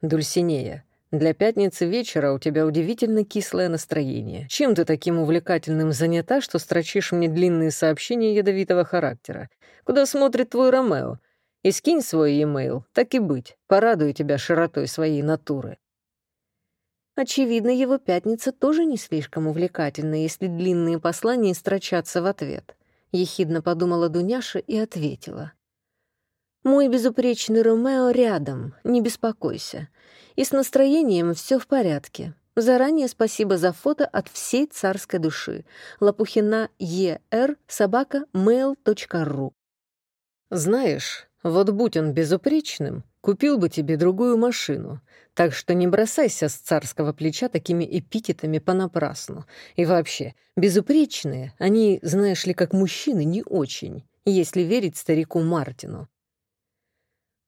«Дульсинея, для пятницы вечера у тебя удивительно кислое настроение. Чем ты таким увлекательным занята, что строчишь мне длинные сообщения ядовитого характера? Куда смотрит твой Ромео? И скинь свой e-mail, так и быть, порадую тебя широтой своей натуры». Очевидно, его пятница тоже не слишком увлекательна, если длинные послания строчатся в ответ. Ехидно подумала Дуняша и ответила. «Мой безупречный Ромео рядом, не беспокойся. И с настроением все в порядке. Заранее спасибо за фото от всей царской души. Лопухина ЕР собака mail.ru Знаешь, вот будь он безупречным, купил бы тебе другую машину. Так что не бросайся с царского плеча такими эпитетами понапрасну. И вообще, безупречные, они, знаешь ли, как мужчины, не очень, если верить старику Мартину.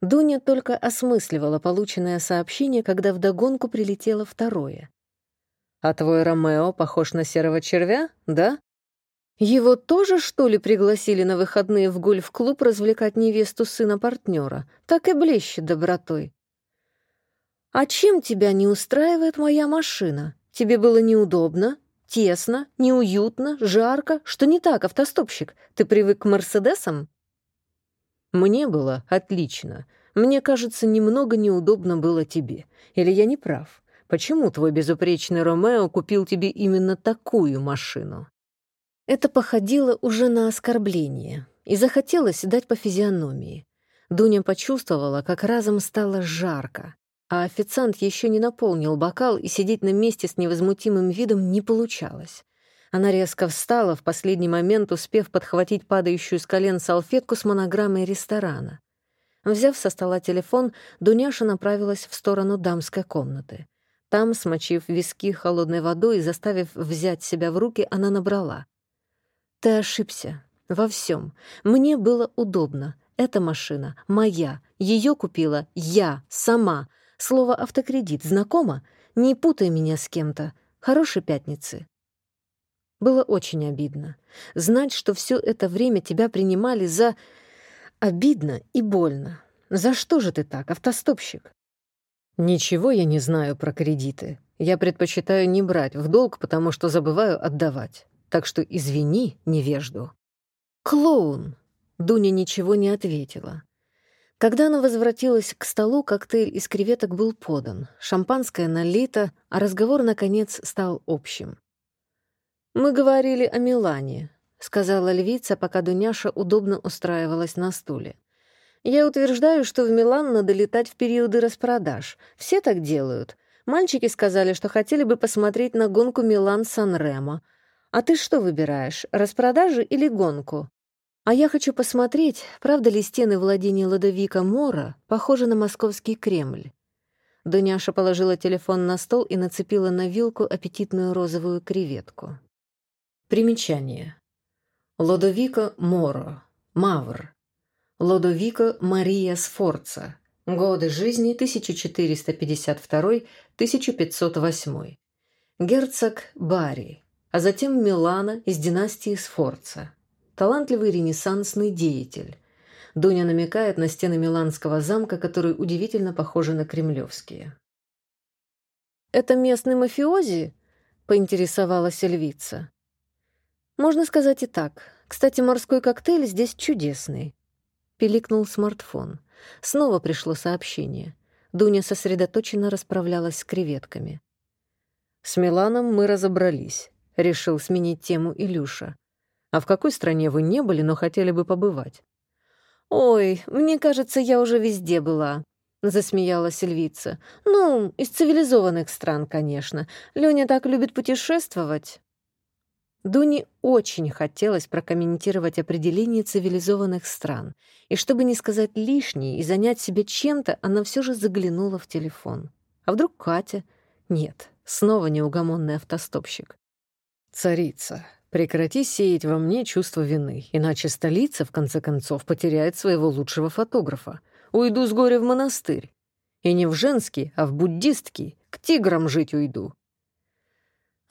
Дуня только осмысливала полученное сообщение, когда вдогонку прилетело второе. «А твой Ромео похож на серого червя, да?» «Его тоже, что ли, пригласили на выходные в гольф-клуб развлекать невесту сына партнера? Так и блещет добротой». «А чем тебя не устраивает моя машина? Тебе было неудобно, тесно, неуютно, жарко? Что не так, автостопщик? Ты привык к Мерседесам?» Мне было отлично. Мне кажется, немного неудобно было тебе. Или я не прав? Почему твой безупречный Ромео купил тебе именно такую машину? Это походило уже на оскорбление, и захотелось дать по физиономии. Дуня почувствовала, как разом стало жарко, а официант еще не наполнил бокал, и сидеть на месте с невозмутимым видом не получалось. Она резко встала, в последний момент успев подхватить падающую с колен салфетку с монограммой ресторана. Взяв со стола телефон, Дуняша направилась в сторону дамской комнаты. Там, смочив виски холодной водой и заставив взять себя в руки, она набрала. «Ты ошибся. Во всем. Мне было удобно. Эта машина моя. Ее купила я, сама. Слово «автокредит» знакомо? Не путай меня с кем-то. Хорошей пятницы». Было очень обидно. Знать, что все это время тебя принимали за... Обидно и больно. За что же ты так, автостопщик? Ничего я не знаю про кредиты. Я предпочитаю не брать в долг, потому что забываю отдавать. Так что извини, невежду. Клоун! Дуня ничего не ответила. Когда она возвратилась к столу, коктейль из креветок был подан, шампанское налито, а разговор, наконец, стал общим. «Мы говорили о Милане», — сказала львица, пока Дуняша удобно устраивалась на стуле. «Я утверждаю, что в Милан надо летать в периоды распродаж. Все так делают. Мальчики сказали, что хотели бы посмотреть на гонку Милан-Сан-Ремо. А ты что выбираешь, распродажи или гонку? А я хочу посмотреть, правда ли стены владения Ладовика Мора похожи на московский Кремль». Дуняша положила телефон на стол и нацепила на вилку аппетитную розовую креветку. Примечание. Лодовико Моро, Мавр. Лодовико Мария Сфорца. Годы жизни 1452-1508. Герцог Бари, а затем Милана из династии Сфорца. Талантливый ренессансный деятель. Дуня намекает на стены Миланского замка, которые удивительно похожи на кремлевские. «Это местный мафиози?» — поинтересовалась львица. Можно сказать и так. Кстати, морской коктейль здесь чудесный. Пиликнул смартфон. Снова пришло сообщение. Дуня сосредоточенно расправлялась с креветками. «С Миланом мы разобрались», — решил сменить тему Илюша. «А в какой стране вы не были, но хотели бы побывать?» «Ой, мне кажется, я уже везде была», — засмеялась львица. «Ну, из цивилизованных стран, конечно. Лёня так любит путешествовать». Дуне очень хотелось прокомментировать определение цивилизованных стран, и чтобы не сказать лишнее и занять себя чем-то, она все же заглянула в телефон. А вдруг Катя? Нет, снова неугомонный автостопщик. «Царица, Прекрати сеять во мне чувство вины, иначе столица, в конце концов, потеряет своего лучшего фотографа. Уйду с горя в монастырь. И не в женский, а в буддистский. К тиграм жить уйду.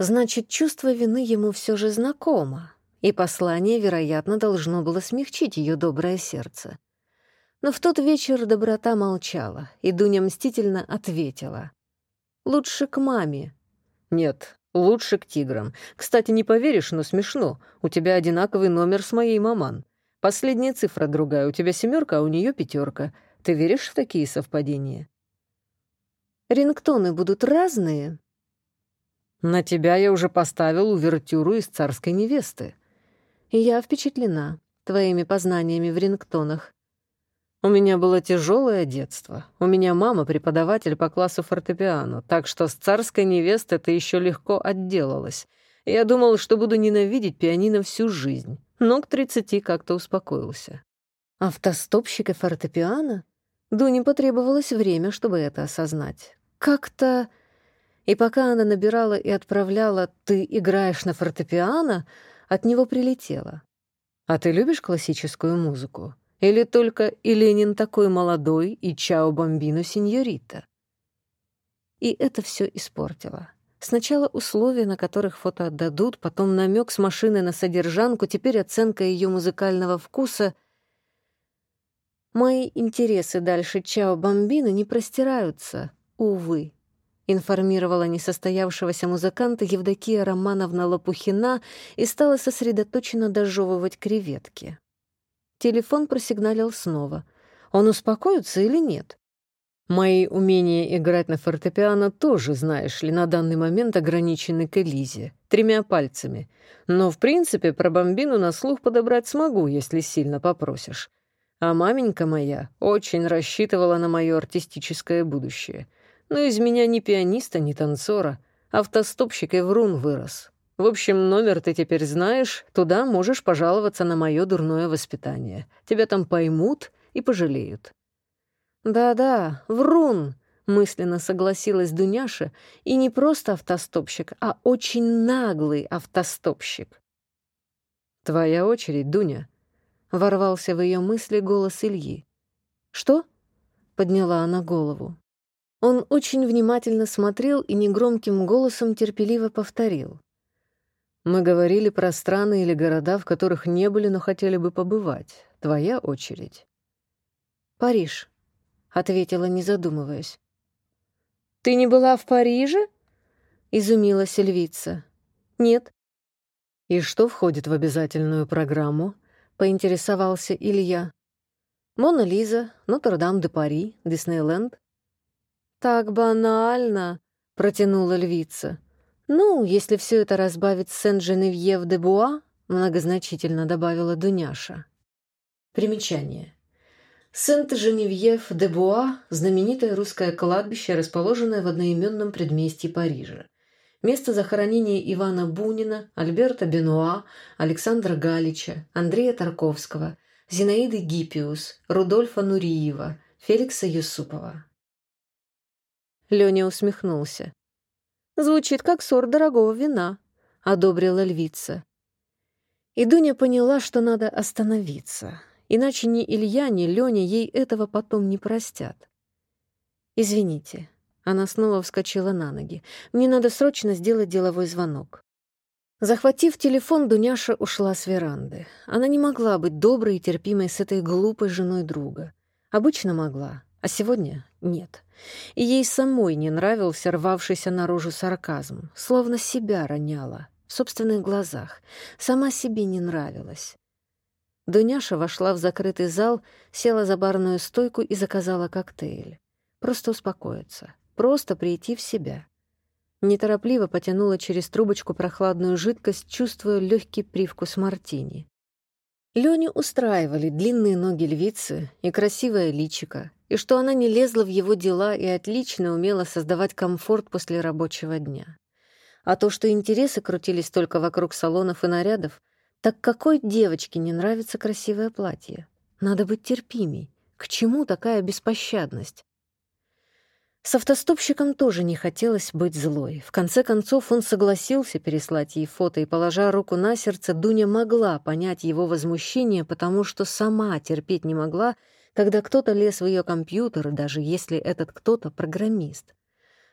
Значит, чувство вины ему все же знакомо, и послание, вероятно, должно было смягчить ее доброе сердце. Но в тот вечер доброта молчала, и Дуня мстительно ответила. «Лучше к маме». «Нет, Лучше к тиграм. Кстати, не поверишь, но смешно. У тебя одинаковый номер с моей маман. Последняя цифра другая. У тебя семерка, а у нее пятерка. Ты веришь в такие совпадения? Рингтоны будут разные? На тебя я уже поставил увертюру из царской невесты. Я впечатлена твоими познаниями в рингтонах. У меня было тяжелое детство. У меня мама преподаватель по классу фортепиано, так что с царской невестой это еще легко отделалась. Я думал, что буду ненавидеть пианино всю жизнь, но к тридцати как-то успокоился. Автостопщик и фортепиано? Дуне потребовалось время, чтобы это осознать. Как-то... И пока она набирала и отправляла «ты играешь на фортепиано», от него прилетело. «А ты любишь классическую музыку?» Или только и Ленин такой молодой, и Чао Бомбино сеньорита? И это все испортило. Сначала условия, на которых фото отдадут, потом намек с машины на содержанку, теперь оценка ее музыкального вкуса. Мои интересы дальше Чао Бомбино не простираются, увы, информировала несостоявшегося музыканта Евдокия Романовна Лопухина и стала сосредоточенно дожевывать креветки. Телефон просигналил снова. Он успокоится или нет? Мои умения играть на фортепиано тоже, знаешь ли, на данный момент ограничены к Элизе, тремя пальцами. Но, в принципе, про бомбину на слух подобрать смогу, если сильно попросишь. А маменька моя очень рассчитывала на мое артистическое будущее. Но из меня ни пианиста, ни танцора, автостопщик и врун вырос. В общем, номер ты теперь знаешь, туда можешь пожаловаться на мое дурное воспитание. Тебя там поймут и пожалеют». «Да-да, врун», — мысленно согласилась Дуняша, и не просто автостопщик, а очень наглый автостопщик. «Твоя очередь, Дуня», — ворвался в ее мысли голос Ильи. «Что?» — подняла она голову. Он очень внимательно смотрел и негромким голосом терпеливо повторил. Мы говорили про страны или города, в которых не были, но хотели бы побывать. Твоя очередь. Париж, ответила, не задумываясь. Ты не была в Париже? изумилась львица. Нет. И что входит в обязательную программу? поинтересовался Илья. Мона Лиза, Нотр-Дам-де-Пари, Диснейленд. Так банально, протянула львица. «Ну, если все это разбавить Сен-Женевьев-де-Буа», многозначительно добавила Дуняша. Примечание. Сент-Женевьев-де-Буа — знаменитое русское кладбище, расположенное в одноименном предместье Парижа. Место захоронения Ивана Бунина, Альберта Бенуа, Александра Галича, Андрея Тарковского, Зинаиды Гиппиус, Рудольфа Нуриева, Феликса Юсупова. Леня усмехнулся. Звучит как сорт дорогого вина», — одобрила львица. И Дуня поняла, что надо остановиться, иначе ни Илья, ни Лёня ей этого потом не простят. «Извините». Она снова вскочила на ноги. «Мне надо срочно сделать деловой звонок». Захватив телефон, Дуняша ушла с веранды. Она не могла быть доброй и терпимой с этой глупой женой друга. Обычно могла, а сегодня нет. И ей самой не нравился рвавшийся наружу сарказм, словно себя роняла в собственных глазах. Сама себе не нравилась. Дуняша вошла в закрытый зал, села за барную стойку и заказала коктейль. Просто успокоиться, просто прийти в себя. Неторопливо потянула через трубочку прохладную жидкость, чувствуя легкий привкус мартини. Леню устраивали длинные ноги львицы и красивое личико, и что она не лезла в его дела и отлично умела создавать комфорт после рабочего дня. А то, что интересы крутились только вокруг салонов и нарядов, так какой девочке не нравится красивое платье? Надо быть терпимей. К чему такая беспощадность? С автостопщиком тоже не хотелось быть злой. В конце концов он согласился переслать ей фото, и, положа руку на сердце, Дуня могла понять его возмущение, потому что сама терпеть не могла, когда кто-то лез в ее компьютер, даже если этот кто-то программист.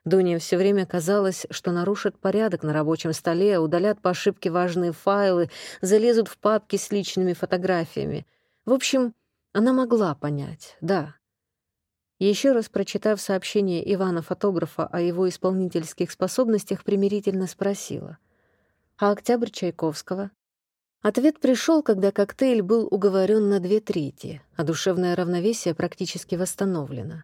Дуне все время казалось, что нарушат порядок на рабочем столе, удалят по ошибке важные файлы, залезут в папки с личными фотографиями. В общем, она могла понять, да, еще раз прочитав сообщение Ивана-фотографа о его исполнительских способностях, примирительно спросила. «А октябрь Чайковского?» Ответ пришел, когда коктейль был уговорен на две трети, а душевное равновесие практически восстановлено.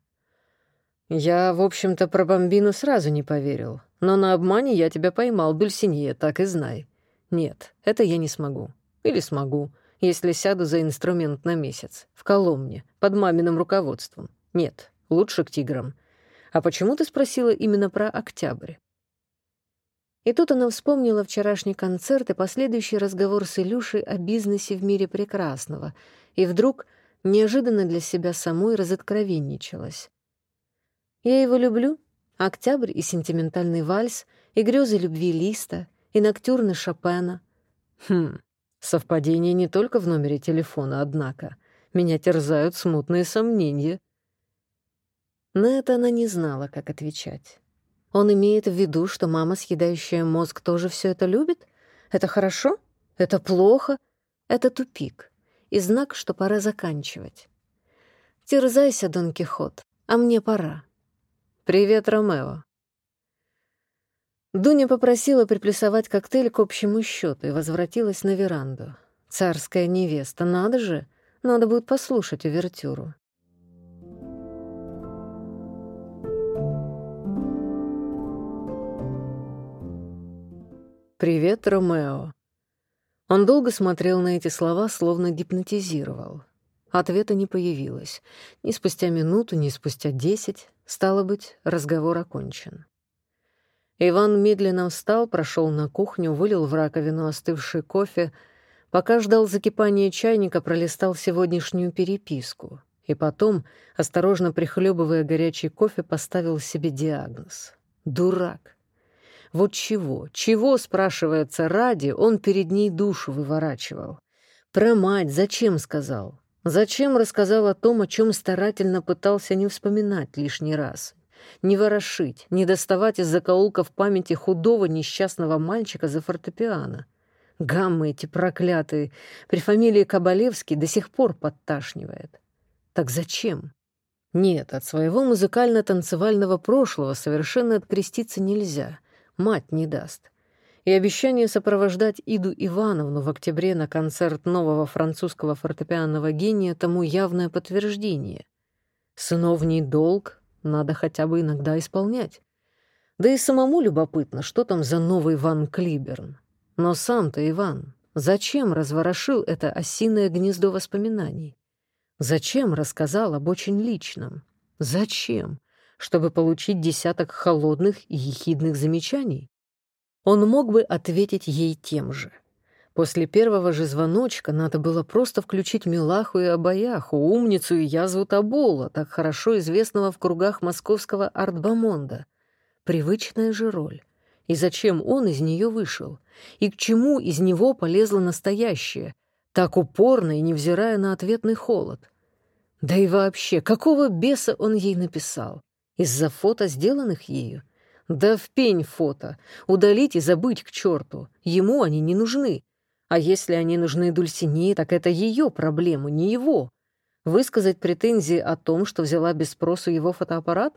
«Я, в общем-то, про бомбину сразу не поверил, но на обмане я тебя поймал, Дульсинье, так и знай. Нет, это я не смогу. Или смогу, если сяду за инструмент на месяц, в Коломне, под маминым руководством. Нет, лучше к тиграм. А почему ты спросила именно про октябрь? И тут она вспомнила вчерашний концерт и последующий разговор с Илюшей о бизнесе в мире прекрасного, и вдруг неожиданно для себя самой разоткровенничалась. «Я его люблю. Октябрь и сентиментальный вальс, и грезы любви Листа, и ноктюрны Шопена». «Хм, совпадение не только в номере телефона, однако. Меня терзают смутные сомнения». На это она не знала, как отвечать. Он имеет в виду, что мама, съедающая мозг, тоже все это любит? Это хорошо? Это плохо? Это тупик. И знак, что пора заканчивать. Терзайся, Дон Кихот, а мне пора. Привет, Ромео. Дуня попросила приплюсовать коктейль к общему счету и возвратилась на веранду. Царская невеста, надо же, надо будет послушать увертюру. «Привет, Ромео». Он долго смотрел на эти слова, словно гипнотизировал. Ответа не появилось. Ни спустя минуту, ни спустя десять. Стало быть, разговор окончен. Иван медленно встал, прошел на кухню, вылил в раковину остывший кофе, пока ждал закипания чайника, пролистал сегодняшнюю переписку. И потом, осторожно прихлебывая горячий кофе, поставил себе диагноз. «Дурак». Вот чего, чего, спрашивается, ради он перед ней душу выворачивал. Про мать зачем сказал? Зачем рассказал о том, о чем старательно пытался не вспоминать лишний раз? Не ворошить, не доставать из закоулков памяти худого несчастного мальчика за фортепиано. Гаммы эти проклятые, при фамилии Кабалевский до сих пор подташнивает. Так зачем? Нет, от своего музыкально-танцевального прошлого совершенно откреститься нельзя мать не даст. И обещание сопровождать Иду Ивановну в октябре на концерт нового французского фортепианного гения тому явное подтверждение. Сыновний долг надо хотя бы иногда исполнять. Да и самому любопытно, что там за новый Ван Клиберн. Но сам-то Иван зачем разворошил это осиное гнездо воспоминаний? Зачем рассказал об очень личном? Зачем? Чтобы получить десяток холодных и ехидных замечаний? Он мог бы ответить ей тем же. После первого же звоночка надо было просто включить Милаху и Абаяху, умницу и язву Табола, так хорошо известного в кругах московского артбамонда. Привычная же роль. И зачем он из нее вышел? И к чему из него полезло настоящее, так упорно и невзирая на ответный холод? Да и вообще, какого беса он ей написал? Из-за фото, сделанных ею? Да в пень фото. Удалить и забыть к черту. Ему они не нужны. А если они нужны Дульсине, так это ее проблема, не его. Высказать претензии о том, что взяла без спросу его фотоаппарат?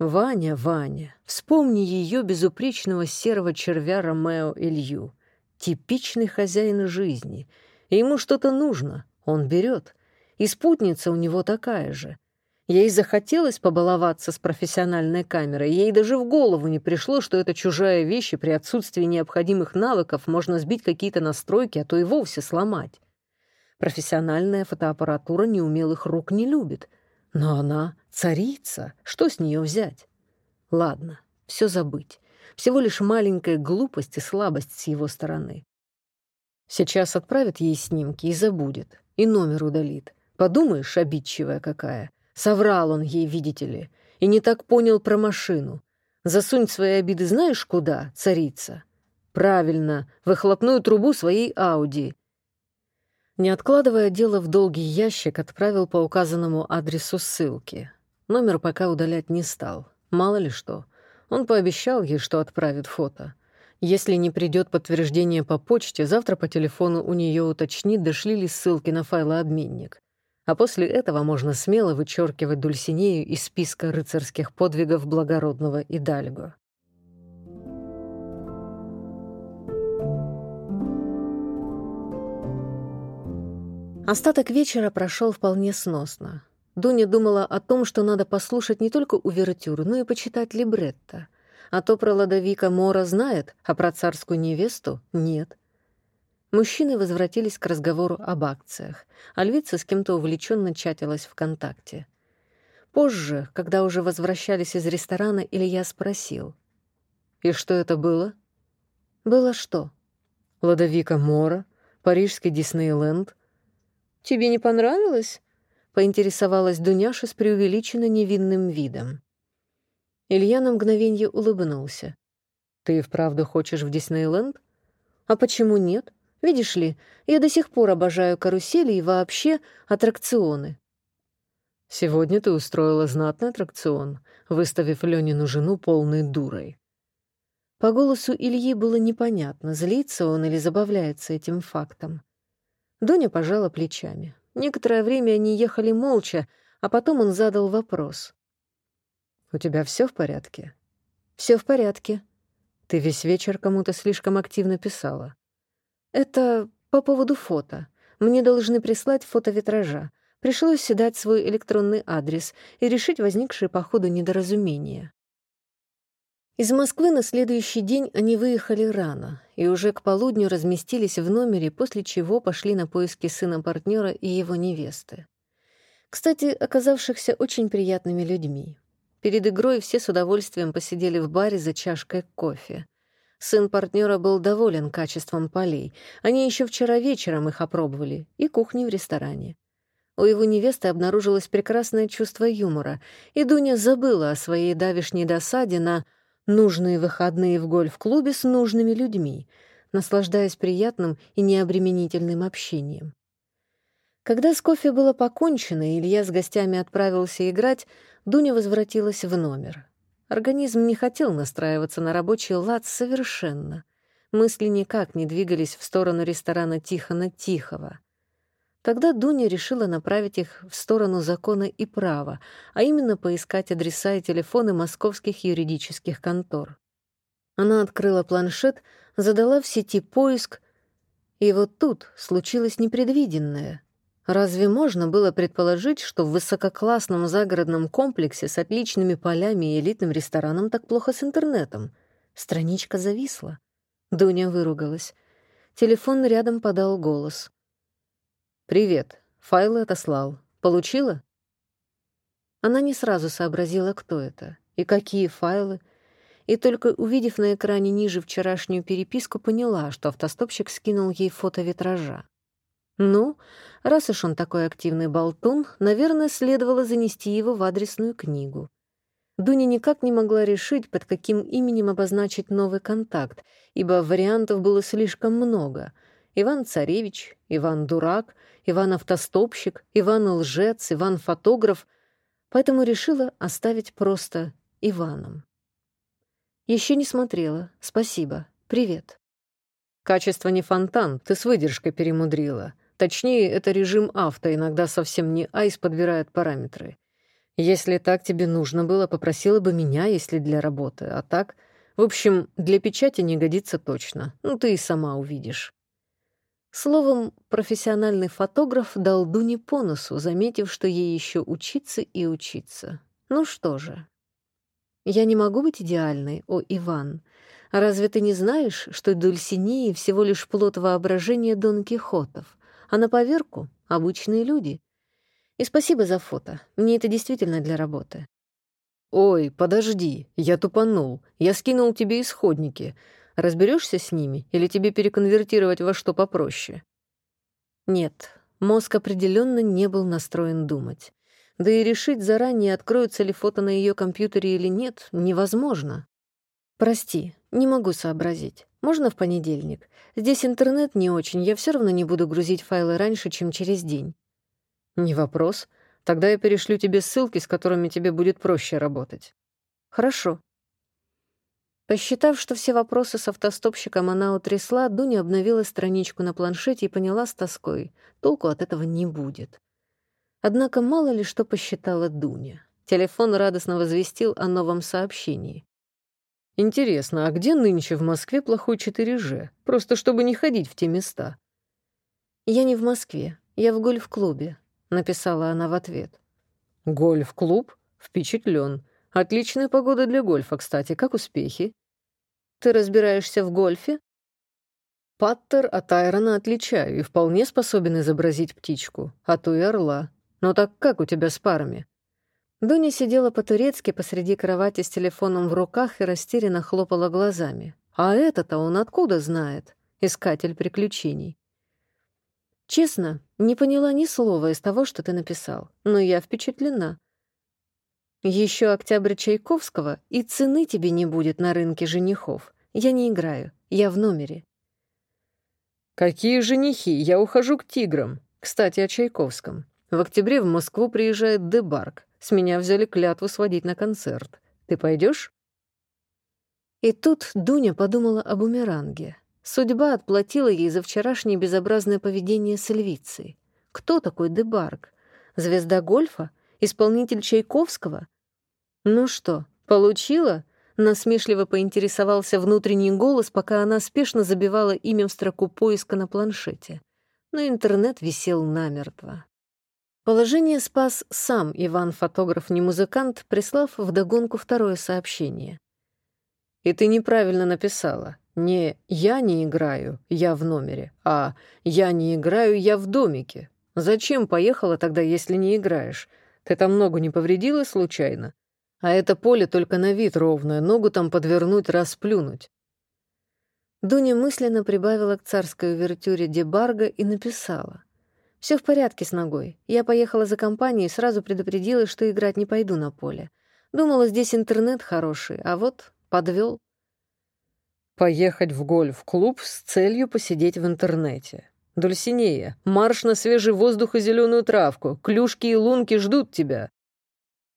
Ваня, Ваня, вспомни ее безупречного серого червя Ромео Илью. Типичный хозяин жизни. ему что-то нужно, он берет. И спутница у него такая же — Ей захотелось побаловаться с профессиональной камерой, ей даже в голову не пришло, что это чужая вещь, и при отсутствии необходимых навыков можно сбить какие-то настройки, а то и вовсе сломать. Профессиональная фотоаппаратура неумелых рук не любит. Но она царица, что с нее взять? Ладно, все забыть. Всего лишь маленькая глупость и слабость с его стороны. Сейчас отправит ей снимки и забудет, и номер удалит. Подумаешь, обидчивая какая. Соврал он ей, видите ли. и не так понял про машину. Засунь свои обиды знаешь куда, царица? Правильно, выхлопную трубу своей Ауди. Не откладывая дело в долгий ящик, отправил по указанному адресу ссылки. Номер пока удалять не стал. Мало ли что. Он пообещал ей, что отправит фото. Если не придет подтверждение по почте, завтра по телефону у нее уточнит, дошли ли ссылки на файлообменник. А после этого можно смело вычеркивать Дульсинею из списка рыцарских подвигов благородного Идальго. Остаток вечера прошел вполне сносно. Дуня думала о том, что надо послушать не только увертюру, но и почитать либретто. А то про Ладовика Мора знает, а про царскую невесту — нет. Мужчины возвратились к разговору об акциях. Альвица с кем-то увлеченно чатилась ВКонтакте. Позже, когда уже возвращались из ресторана, Илья спросил. «И что это было?» «Было что?» «Ладовика Мора, парижский Диснейленд, «Тебе не понравилось?» — поинтересовалась Дуняша с преувеличенно невинным видом. Илья на мгновенье улыбнулся. «Ты вправду хочешь в Диснейленд?» «А почему нет? Видишь ли, я до сих пор обожаю карусели и вообще аттракционы». «Сегодня ты устроила знатный аттракцион, выставив Ленину жену полной дурой». По голосу Ильи было непонятно, злится он или забавляется этим фактом. Дуня пожала плечами. Некоторое время они ехали молча, а потом он задал вопрос. «У тебя все в порядке?» Все в порядке. Ты весь вечер кому-то слишком активно писала. Это по поводу фото. Мне должны прислать фото витража. Пришлось дать свой электронный адрес и решить возникшие по ходу недоразумения. Из Москвы на следующий день они выехали рано и уже к полудню разместились в номере, после чего пошли на поиски сына партнера и его невесты. Кстати, оказавшихся очень приятными людьми. Перед игрой все с удовольствием посидели в баре за чашкой кофе. Сын партнера был доволен качеством полей. Они еще вчера вечером их опробовали, и кухни в ресторане. У его невесты обнаружилось прекрасное чувство юмора, и Дуня забыла о своей давишней досаде на нужные выходные в гольф-клубе с нужными людьми, наслаждаясь приятным и необременительным общением. Когда с кофе было покончено, и Илья с гостями отправился играть, Дуня возвратилась в номер. Организм не хотел настраиваться на рабочий лад совершенно. Мысли никак не двигались в сторону ресторана Тихона Тихого. Тогда Дуня решила направить их в сторону закона и права, а именно поискать адреса и телефоны московских юридических контор. Она открыла планшет, задала в сети поиск, и вот тут случилось непредвиденное. Разве можно было предположить, что в высококлассном загородном комплексе с отличными полями и элитным рестораном так плохо с интернетом? Страничка зависла. Дуня выругалась. Телефон рядом подал голос. «Привет. Файлы отослал. Получила?» Она не сразу сообразила, кто это и какие файлы, и только увидев на экране ниже вчерашнюю переписку, поняла, что автостопщик скинул ей фото витража. Ну, раз уж он такой активный болтун, наверное, следовало занести его в адресную книгу. Дуня никак не могла решить, под каким именем обозначить новый контакт, ибо вариантов было слишком много. Иван-царевич, Иван-дурак — Иван-автостопщик, Иван-лжец, Иван-фотограф, поэтому решила оставить просто Иваном. Еще не смотрела. Спасибо. Привет. Качество не фонтан, ты с выдержкой перемудрила. Точнее, это режим авто, иногда совсем не айс подбирает параметры. Если так тебе нужно было, попросила бы меня, если для работы, а так... В общем, для печати не годится точно. Ну, ты и сама увидишь. Словом, профессиональный фотограф дал Дуне по носу, заметив, что ей еще учиться и учиться. Ну что же. Я не могу быть идеальной, о Иван. Разве ты не знаешь, что Дульсинеи всего лишь плод воображения Дон Кихотов, а на поверку — обычные люди? И спасибо за фото. Мне это действительно для работы. «Ой, подожди, я тупанул. Я скинул тебе исходники. Разберешься с ними или тебе переконвертировать во что попроще? Нет, мозг определенно не был настроен думать. Да и решить заранее, откроется ли фото на ее компьютере или нет, невозможно. «Прости, не могу сообразить. Можно в понедельник? Здесь интернет не очень, я все равно не буду грузить файлы раньше, чем через день». «Не вопрос. Тогда я перешлю тебе ссылки, с которыми тебе будет проще работать». «Хорошо». Посчитав, что все вопросы с автостопщиком она утрясла, Дуня обновила страничку на планшете и поняла с тоской. Толку от этого не будет. Однако мало ли что посчитала Дуня. Телефон радостно возвестил о новом сообщении. «Интересно, а где нынче в Москве плохой 4G? Просто чтобы не ходить в те места». «Я не в Москве, я в гольф-клубе», — написала она в ответ. «Гольф-клуб? Впечатлен. Отличная погода для гольфа, кстати. Как успехи?» «Ты разбираешься в гольфе?» Паттер от Айрона отличаю и вполне способен изобразить птичку, а то и орла. Но так как у тебя с парами?» Дуня сидела по-турецки посреди кровати с телефоном в руках и растерянно хлопала глазами. «А это-то он откуда знает?» Искатель приключений. «Честно, не поняла ни слова из того, что ты написал, но я впечатлена. Еще октябрь Чайковского, и цены тебе не будет на рынке женихов. Я не играю, я в номере». «Какие женихи? Я ухожу к тиграм. Кстати, о Чайковском. В октябре в Москву приезжает Дебарк. С меня взяли клятву сводить на концерт. Ты пойдешь? И тут Дуня подумала о бумеранге. Судьба отплатила ей за вчерашнее безобразное поведение с львицей. Кто такой Дебарк? Звезда гольфа? Исполнитель Чайковского? Ну что, получила? Насмешливо поинтересовался внутренний голос, пока она спешно забивала имя в строку поиска на планшете. Но интернет висел намертво. Положение спас сам Иван-фотограф, не музыкант, прислав вдогонку второе сообщение. «И ты неправильно написала. Не «я не играю, я в номере», а «я не играю, я в домике». Зачем поехала тогда, если не играешь? Ты там ногу не повредила случайно? А это поле только на вид ровное, ногу там подвернуть, расплюнуть». Дуня мысленно прибавила к царской увертюре Дебарга и написала. Все в порядке с ногой. Я поехала за компанией и сразу предупредила, что играть не пойду на поле. Думала, здесь интернет хороший, а вот подвел. Поехать в гольф-клуб с целью посидеть в интернете. Дульсинея, марш на свежий воздух и зеленую травку. Клюшки и лунки ждут тебя.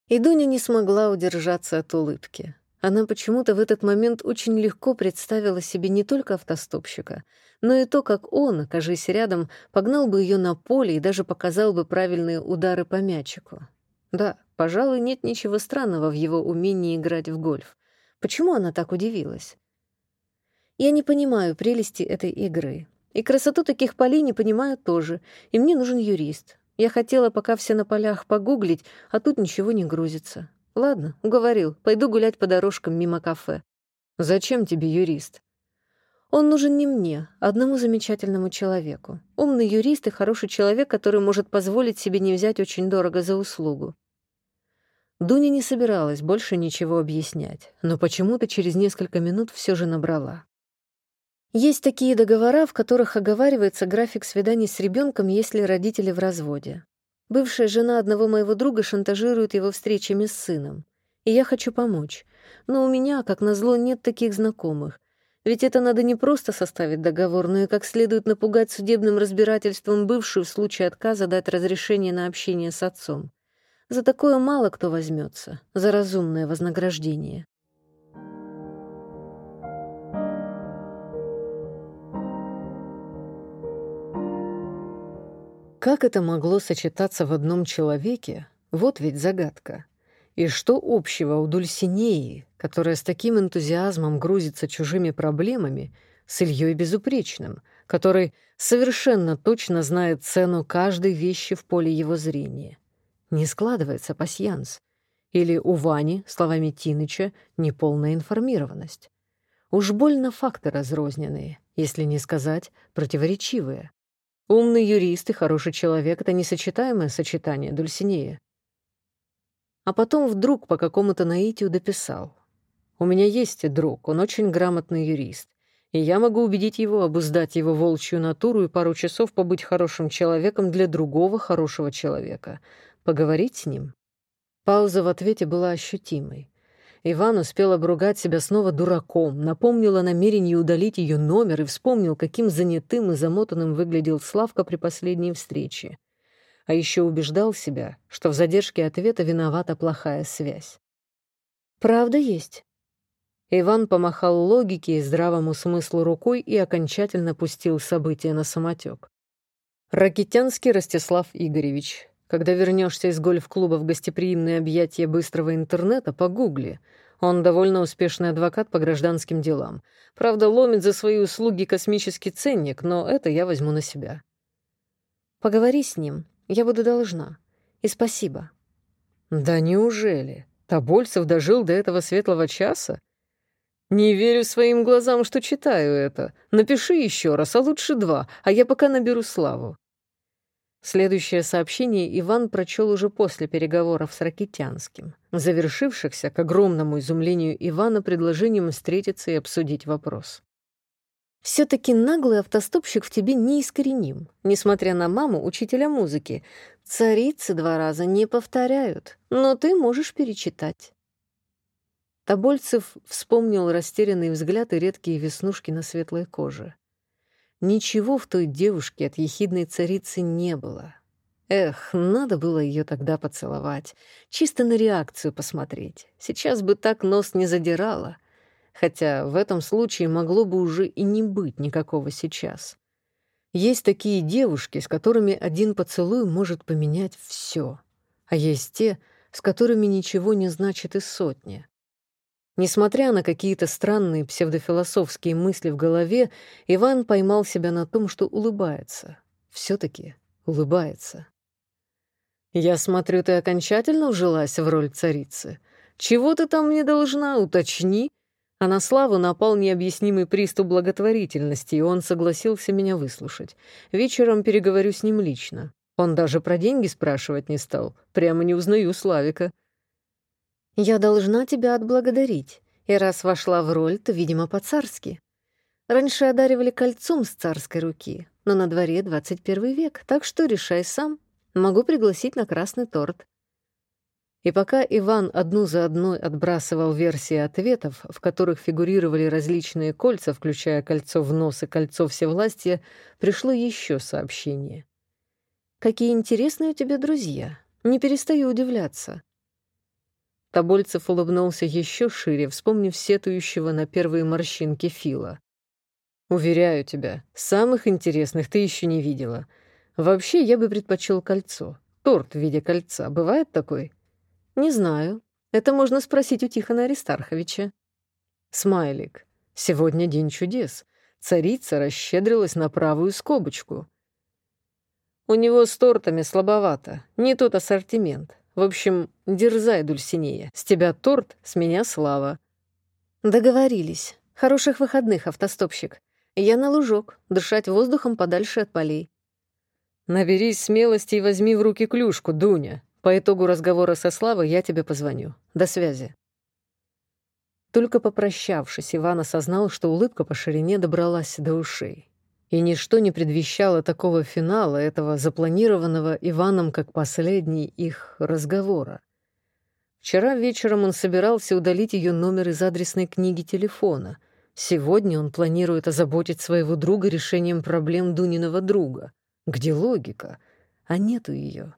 И Дуня не смогла удержаться от улыбки. Она почему-то в этот момент очень легко представила себе не только автостопщика, но и то, как он, окажись рядом, погнал бы ее на поле и даже показал бы правильные удары по мячику. Да, пожалуй, нет ничего странного в его умении играть в гольф. Почему она так удивилась? Я не понимаю прелести этой игры. И красоту таких полей не понимаю тоже. И мне нужен юрист. Я хотела пока все на полях погуглить, а тут ничего не грузится. Ладно, уговорил. Пойду гулять по дорожкам мимо кафе. Зачем тебе юрист? Он нужен не мне, а одному замечательному человеку. Умный юрист и хороший человек, который может позволить себе не взять очень дорого за услугу. Дуня не собиралась больше ничего объяснять, но почему-то через несколько минут все же набрала. Есть такие договора, в которых оговаривается график свиданий с ребенком, если родители в разводе. Бывшая жена одного моего друга шантажирует его встречами с сыном. И я хочу помочь. Но у меня, как назло, нет таких знакомых. Ведь это надо не просто составить договор, но и как следует напугать судебным разбирательством бывшую в случае отказа дать разрешение на общение с отцом. За такое мало кто возьмется, за разумное вознаграждение. Как это могло сочетаться в одном человеке? Вот ведь загадка. И что общего у Дульсинеи, которая с таким энтузиазмом грузится чужими проблемами, с Ильей Безупречным, который совершенно точно знает цену каждой вещи в поле его зрения? Не складывается пасьянс. Или у Вани, словами Тиныча, неполная информированность. Уж больно факты разрозненные, если не сказать противоречивые. Умный юрист и хороший человек — это несочетаемое сочетание, Дульсинея. А потом вдруг по какому-то наитию дописал. «У меня есть друг, он очень грамотный юрист, и я могу убедить его обуздать его волчью натуру и пару часов побыть хорошим человеком для другого хорошего человека. Поговорить с ним? Пауза в ответе была ощутимой. Иван успел обругать себя снова дураком, напомнил о намерении удалить ее номер и вспомнил, каким занятым и замотанным выглядел Славка при последней встрече. А еще убеждал себя, что в задержке ответа виновата плохая связь. «Правда есть?» Иван помахал логике и здравому смыслу рукой и окончательно пустил события на самотек. «Ракитянский Ростислав Игоревич, когда вернешься из гольф-клуба в гостеприимные объятия быстрого интернета, погугли. Он довольно успешный адвокат по гражданским делам. Правда, ломит за свои услуги космический ценник, но это я возьму на себя. Поговори с ним, я буду должна. И спасибо. Да неужели? Тобольцев дожил до этого светлого часа? Не верю своим глазам, что читаю это. Напиши еще раз, а лучше два, а я пока наберу славу. Следующее сообщение Иван прочел уже после переговоров с Ракитянским, завершившихся, к огромному изумлению Ивана, предложением встретиться и обсудить вопрос. «Все-таки наглый автостопщик в тебе неискореним, несмотря на маму, учителя музыки. Царицы два раза не повторяют, но ты можешь перечитать». Тобольцев вспомнил растерянный взгляд и редкие веснушки на светлой коже. Ничего в той девушке от ехидной царицы не было. Эх, надо было ее тогда поцеловать, чисто на реакцию посмотреть. Сейчас бы так нос не задирала. Хотя в этом случае могло бы уже и не быть никакого сейчас. Есть такие девушки, с которыми один поцелуй может поменять все, а есть те, с которыми ничего не значит и сотня. Несмотря на какие-то странные псевдофилософские мысли в голове, Иван поймал себя на том, что улыбается. все таки улыбается. «Я смотрю, ты окончательно вжилась в роль царицы. Чего ты там мне должна, уточни?» А на Славу напал необъяснимый приступ благотворительности, и он согласился меня выслушать. Вечером переговорю с ним лично. Он даже про деньги спрашивать не стал. Прямо не узнаю Славика. Я должна тебя отблагодарить, и раз вошла в роль, то, видимо, по-царски. Раньше одаривали кольцом с царской руки, но на дворе 21 век, так что решай сам. Могу пригласить на красный торт. И пока Иван одну за одной отбрасывал версии ответов, в которых фигурировали различные кольца, включая кольцо в нос и кольцо всевластия, пришло еще сообщение. «Какие интересные у тебя друзья. Не перестаю удивляться. Тобольцев улыбнулся еще шире, вспомнив сетующего на первые морщинки Фила. «Уверяю тебя, самых интересных ты еще не видела. Вообще, я бы предпочел кольцо. Торт в виде кольца. Бывает такой?» «Не знаю. Это можно спросить у Тихона Аристарховича». «Смайлик. Сегодня день чудес. Царица расщедрилась на правую скобочку». «У него с тортами слабовато. Не тот ассортимент. В общем, дерзай, Дульсинея. С тебя торт, с меня слава». «Договорились. Хороших выходных, автостопщик. Я на лужок, дышать воздухом подальше от полей». «Наберись смелости и возьми в руки клюшку, Дуня. По итогу разговора со Славой я тебе позвоню. До связи». Только попрощавшись, Иван осознал, что улыбка по ширине добралась до ушей и ничто не предвещало такого финала, этого запланированного Иваном как последний их разговора. Вчера вечером он собирался удалить ее номер из адресной книги телефона. Сегодня он планирует озаботить своего друга решением проблем Дуниного друга. Где логика? А нету ее.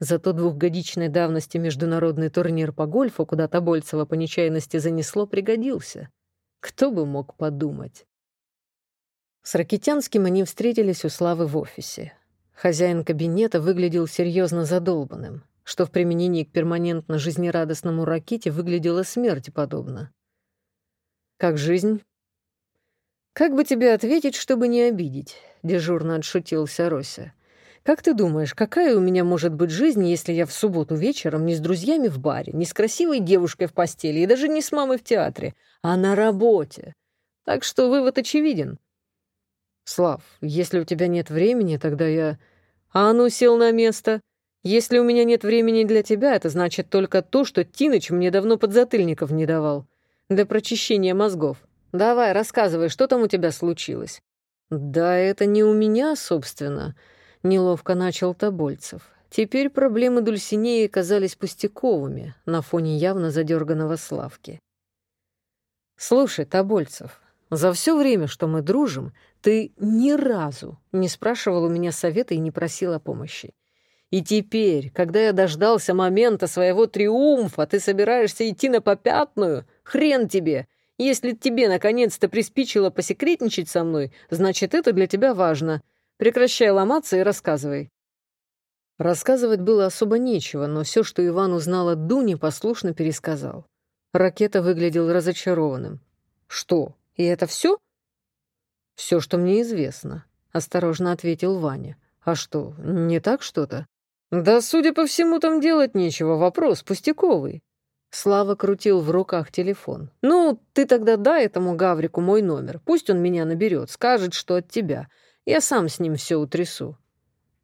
Зато двухгодичной давности международный турнир по гольфу, куда Тобольцева по нечаянности занесло, пригодился. Кто бы мог подумать? С Ракитянским они встретились у Славы в офисе. Хозяин кабинета выглядел серьезно задолбанным, что в применении к перманентно жизнерадостному Раките выглядело смерти подобно. «Как жизнь?» «Как бы тебе ответить, чтобы не обидеть?» — дежурно отшутился Рося. «Как ты думаешь, какая у меня может быть жизнь, если я в субботу вечером не с друзьями в баре, не с красивой девушкой в постели и даже не с мамой в театре, а на работе? Так что вывод очевиден. «Слав, если у тебя нет времени, тогда я...» «А ну, сел на место!» «Если у меня нет времени для тебя, это значит только то, что Тиныч мне давно подзатыльников не давал. Для прочищения мозгов. Давай, рассказывай, что там у тебя случилось?» «Да это не у меня, собственно», — неловко начал Тобольцев. Теперь проблемы Дульсинеи казались пустяковыми на фоне явно задерганного Славки. «Слушай, Тобольцев, за все время, что мы дружим, ты ни разу не спрашивал у меня совета и не просил о помощи. И теперь, когда я дождался момента своего триумфа, ты собираешься идти на попятную? Хрен тебе! Если тебе наконец-то приспичило посекретничать со мной, значит, это для тебя важно. Прекращай ломаться и рассказывай. Рассказывать было особо нечего, но все, что Иван узнал от Дуни, послушно пересказал. Ракета выглядел разочарованным. «Что, и это все?» «Все, что мне известно», — осторожно ответил Ваня. «А что, не так что-то?» «Да, судя по всему, там делать нечего, вопрос пустяковый». Слава крутил в руках телефон. «Ну, ты тогда дай этому Гаврику мой номер. Пусть он меня наберет, скажет, что от тебя. Я сам с ним все утрясу».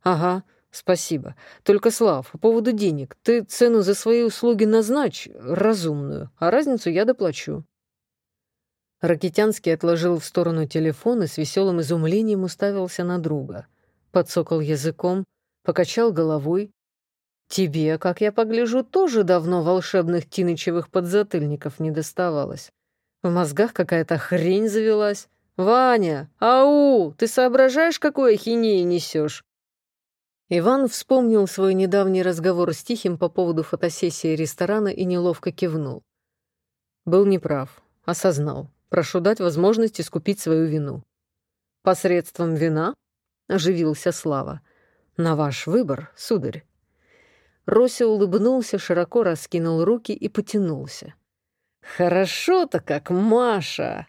«Ага, «Спасибо. Только, Слав, по поводу денег. Ты цену за свои услуги назначь, разумную, а разницу я доплачу». Ракитянский отложил в сторону телефон и с веселым изумлением уставился на друга. Подсокал языком, покачал головой. «Тебе, как я погляжу, тоже давно волшебных тинычевых подзатыльников не доставалось. В мозгах какая-то хрень завелась. Ваня, ау, ты соображаешь, какой ахинеи несешь? Иван вспомнил свой недавний разговор с Тихим по поводу фотосессии ресторана и неловко кивнул. Был неправ, осознал. Прошу дать возможность искупить свою вину. Посредством вина? Оживился Слава. На ваш выбор, сударь. Рося улыбнулся, широко раскинул руки и потянулся. «Хорошо-то как Маша!»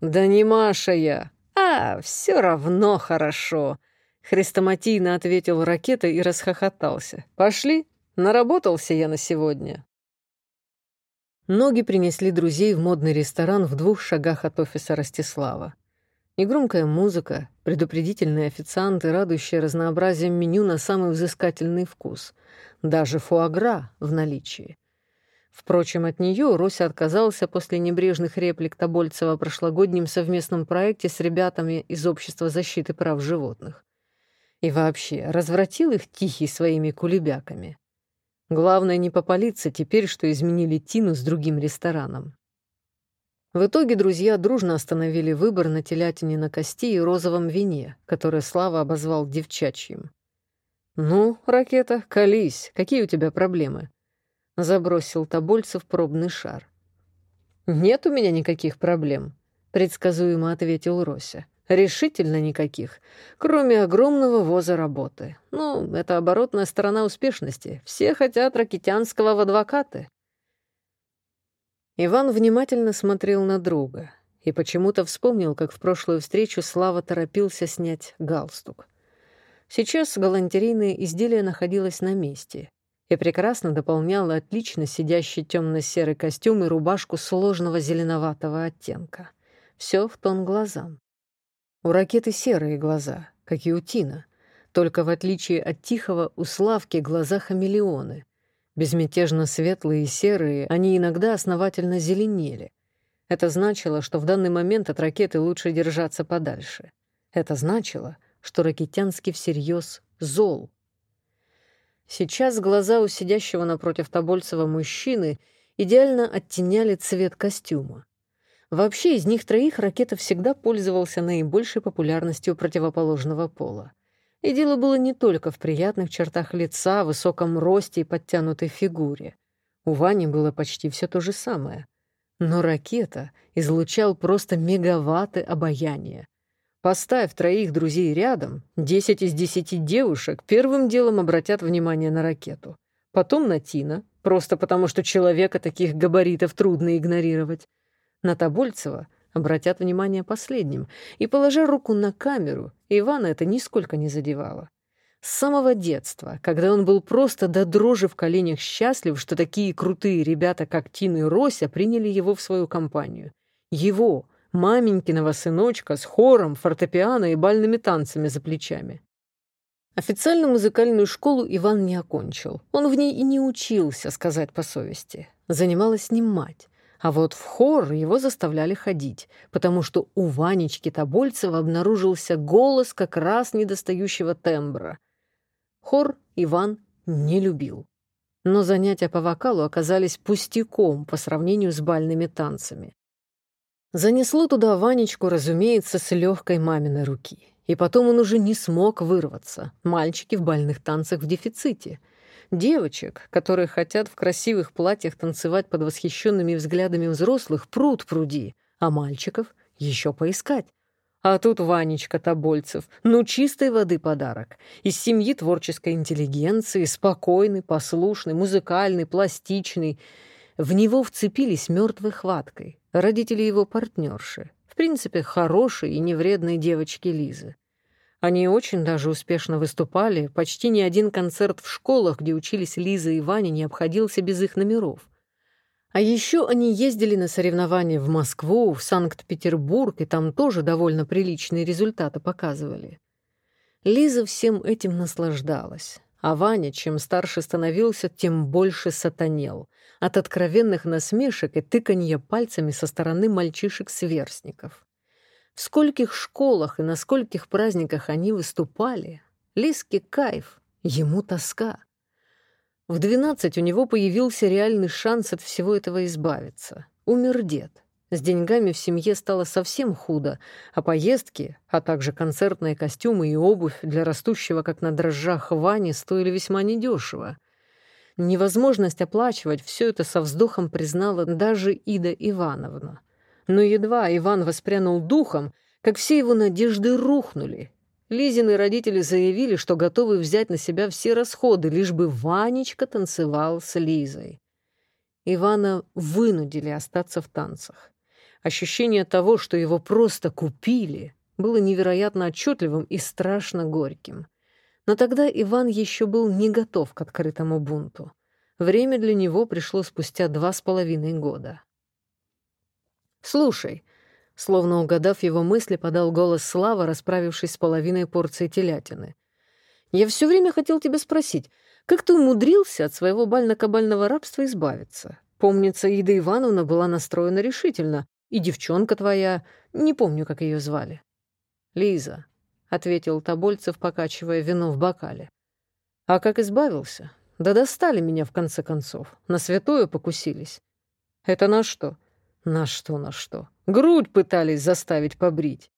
«Да не Маша я, а все равно хорошо!» Хрестоматийно ответил ракета и расхохотался. «Пошли, наработался я на сегодня». Ноги принесли друзей в модный ресторан в двух шагах от офиса Ростислава. Негромкая музыка, предупредительные официанты, радующие разнообразием меню на самый взыскательный вкус. Даже фуагра в наличии. Впрочем, от нее Рося отказался после небрежных реплик Тобольцева о прошлогоднем совместном проекте с ребятами из Общества защиты прав животных. И вообще, развратил их Тихий своими кулебяками. Главное не попалиться теперь, что изменили Тину с другим рестораном. В итоге друзья дружно остановили выбор на телятине на кости и розовом вине, которое Слава обозвал девчачьим. «Ну, ракета, колись, какие у тебя проблемы?» Забросил Тобольцев пробный шар. «Нет у меня никаких проблем», — предсказуемо ответил Рося. Решительно никаких, кроме огромного воза работы. Ну, это оборотная сторона успешности. Все хотят ракетянского в адвокаты. Иван внимательно смотрел на друга и почему-то вспомнил, как в прошлую встречу Слава торопился снять галстук. Сейчас галантерейное изделие находилось на месте и прекрасно дополняло отлично сидящий темно-серый костюм и рубашку сложного зеленоватого оттенка. Все в тон глазам. У ракеты серые глаза, как и у Тина. Только в отличие от Тихого, у Славки глаза хамелеоны. Безмятежно светлые и серые, они иногда основательно зеленели. Это значило, что в данный момент от ракеты лучше держаться подальше. Это значило, что Ракетянский всерьез зол. Сейчас глаза у сидящего напротив Тобольцева мужчины идеально оттеняли цвет костюма. Вообще, из них троих ракета всегда пользовался наибольшей популярностью противоположного пола. И дело было не только в приятных чертах лица, высоком росте и подтянутой фигуре. У Вани было почти все то же самое. Но ракета излучал просто мегаватты обаяния. Поставь троих друзей рядом, десять из десяти девушек первым делом обратят внимание на ракету. Потом на Тина, просто потому что человека таких габаритов трудно игнорировать на Тобольцева обратят внимание последним, и, положа руку на камеру, Ивана это нисколько не задевало. С самого детства, когда он был просто до дрожи в коленях счастлив, что такие крутые ребята, как Тин и Рося, приняли его в свою компанию. Его, маменькиного сыночка, с хором, фортепиано и бальными танцами за плечами. Официальную музыкальную школу Иван не окончил. Он в ней и не учился, сказать по совести. Занималась с ним мать. А вот в хор его заставляли ходить, потому что у Ванечки Тобольцева обнаружился голос как раз недостающего тембра. Хор Иван не любил. Но занятия по вокалу оказались пустяком по сравнению с бальными танцами. Занесло туда Ванечку, разумеется, с легкой маминой руки. И потом он уже не смог вырваться. Мальчики в бальных танцах в дефиците. Девочек, которые хотят в красивых платьях танцевать под восхищенными взглядами взрослых, пруд пруди, а мальчиков еще поискать. А тут Ванечка Тобольцев, ну чистой воды подарок. Из семьи творческой интеллигенции, спокойный, послушный, музыкальный, пластичный. В него вцепились мертвой хваткой. Родители его партнерши. В принципе, хорошие и невредные девочки Лизы. Они очень даже успешно выступали, почти ни один концерт в школах, где учились Лиза и Ваня, не обходился без их номеров. А еще они ездили на соревнования в Москву, в Санкт-Петербург, и там тоже довольно приличные результаты показывали. Лиза всем этим наслаждалась, а Ваня, чем старше становился, тем больше сатанел от откровенных насмешек и тыканья пальцами со стороны мальчишек-сверстников. В скольких школах и на скольких праздниках они выступали. Лиске кайф, ему тоска. В двенадцать у него появился реальный шанс от всего этого избавиться. Умер дед. С деньгами в семье стало совсем худо, а поездки, а также концертные костюмы и обувь для растущего, как на дрожжах, Вани стоили весьма недешево. Невозможность оплачивать все это со вздохом признала даже Ида Ивановна. Но едва Иван воспрянул духом, как все его надежды рухнули. Лизины родители заявили, что готовы взять на себя все расходы, лишь бы Ванечка танцевал с Лизой. Ивана вынудили остаться в танцах. Ощущение того, что его просто купили, было невероятно отчетливым и страшно горьким. Но тогда Иван еще был не готов к открытому бунту. Время для него пришло спустя два с половиной года. «Слушай», словно угадав его мысли, подал голос Слава, расправившись с половиной порции телятины. «Я все время хотел тебя спросить, как ты умудрился от своего бально-кабального рабства избавиться? Помнится, Ида Ивановна была настроена решительно, и девчонка твоя, не помню, как ее звали». «Лиза», — ответил Тобольцев, покачивая вино в бокале. «А как избавился? Да достали меня, в конце концов. На святое покусились». «Это на что?» На что, на что? Грудь пытались заставить побрить.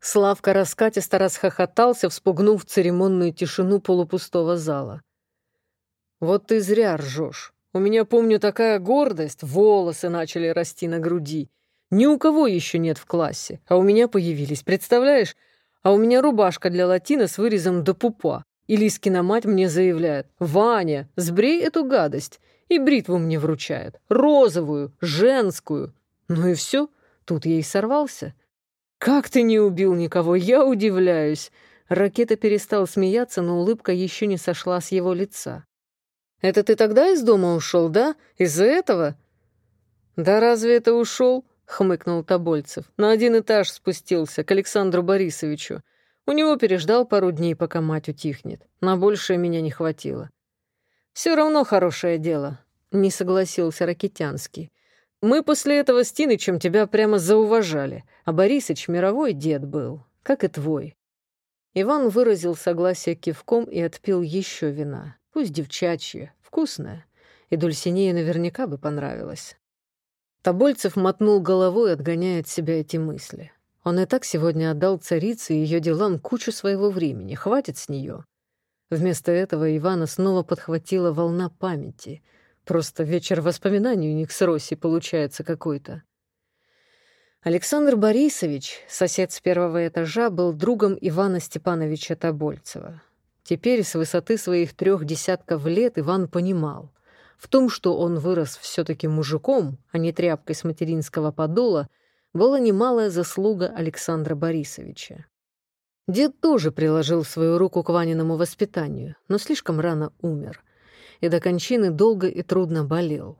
Славка раскатисто расхохотался, вспугнув церемонную тишину полупустого зала. «Вот ты зря ржешь. У меня, помню, такая гордость, волосы начали расти на груди. Ни у кого еще нет в классе, а у меня появились, представляешь? А у меня рубашка для латина с вырезом до пупа. И Лискина мать мне заявляет, «Ваня, сбрей эту гадость. И бритву мне вручает. Розовую, женскую. Ну и все. Тут я и сорвался. «Как ты не убил никого? Я удивляюсь!» Ракета перестал смеяться, но улыбка еще не сошла с его лица. «Это ты тогда из дома ушел, да? Из-за этого?» «Да разве это ушел?» — хмыкнул Тобольцев. «На один этаж спустился, к Александру Борисовичу. У него переждал пару дней, пока мать утихнет. На большее меня не хватило. Все равно хорошее дело», — не согласился Ракитянский. «Мы после этого с Тинычем тебя прямо зауважали, а Борисыч мировой дед был, как и твой». Иван выразил согласие кивком и отпил еще вина, пусть девчачье, вкусное, и Дульсинее наверняка бы понравилось. Тобольцев мотнул головой, отгоняя от себя эти мысли. Он и так сегодня отдал царице и ее делам кучу своего времени, хватит с нее. Вместо этого Ивана снова подхватила волна памяти. Просто вечер воспоминаний у них с Росси получается какой-то. Александр Борисович, сосед с первого этажа, был другом Ивана Степановича Тобольцева. Теперь с высоты своих трех десятков лет Иван понимал. В том, что он вырос все-таки мужиком, а не тряпкой с материнского подола, была немалая заслуга Александра Борисовича. Дед тоже приложил свою руку к Ваниному воспитанию, но слишком рано умер. И до кончины долго и трудно болел.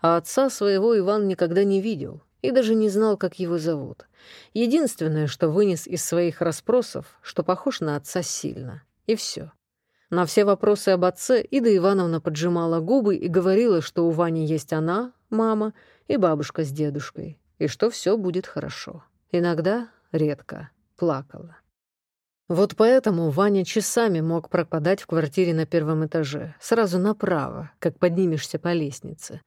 А отца своего Иван никогда не видел и даже не знал, как его зовут. Единственное, что вынес из своих расспросов, что похож на отца сильно. И все. На все вопросы об отце Ида Ивановна поджимала губы и говорила, что у Вани есть она, мама и бабушка с дедушкой, и что все будет хорошо. Иногда, редко, плакала. Вот поэтому Ваня часами мог пропадать в квартире на первом этаже, сразу направо, как поднимешься по лестнице,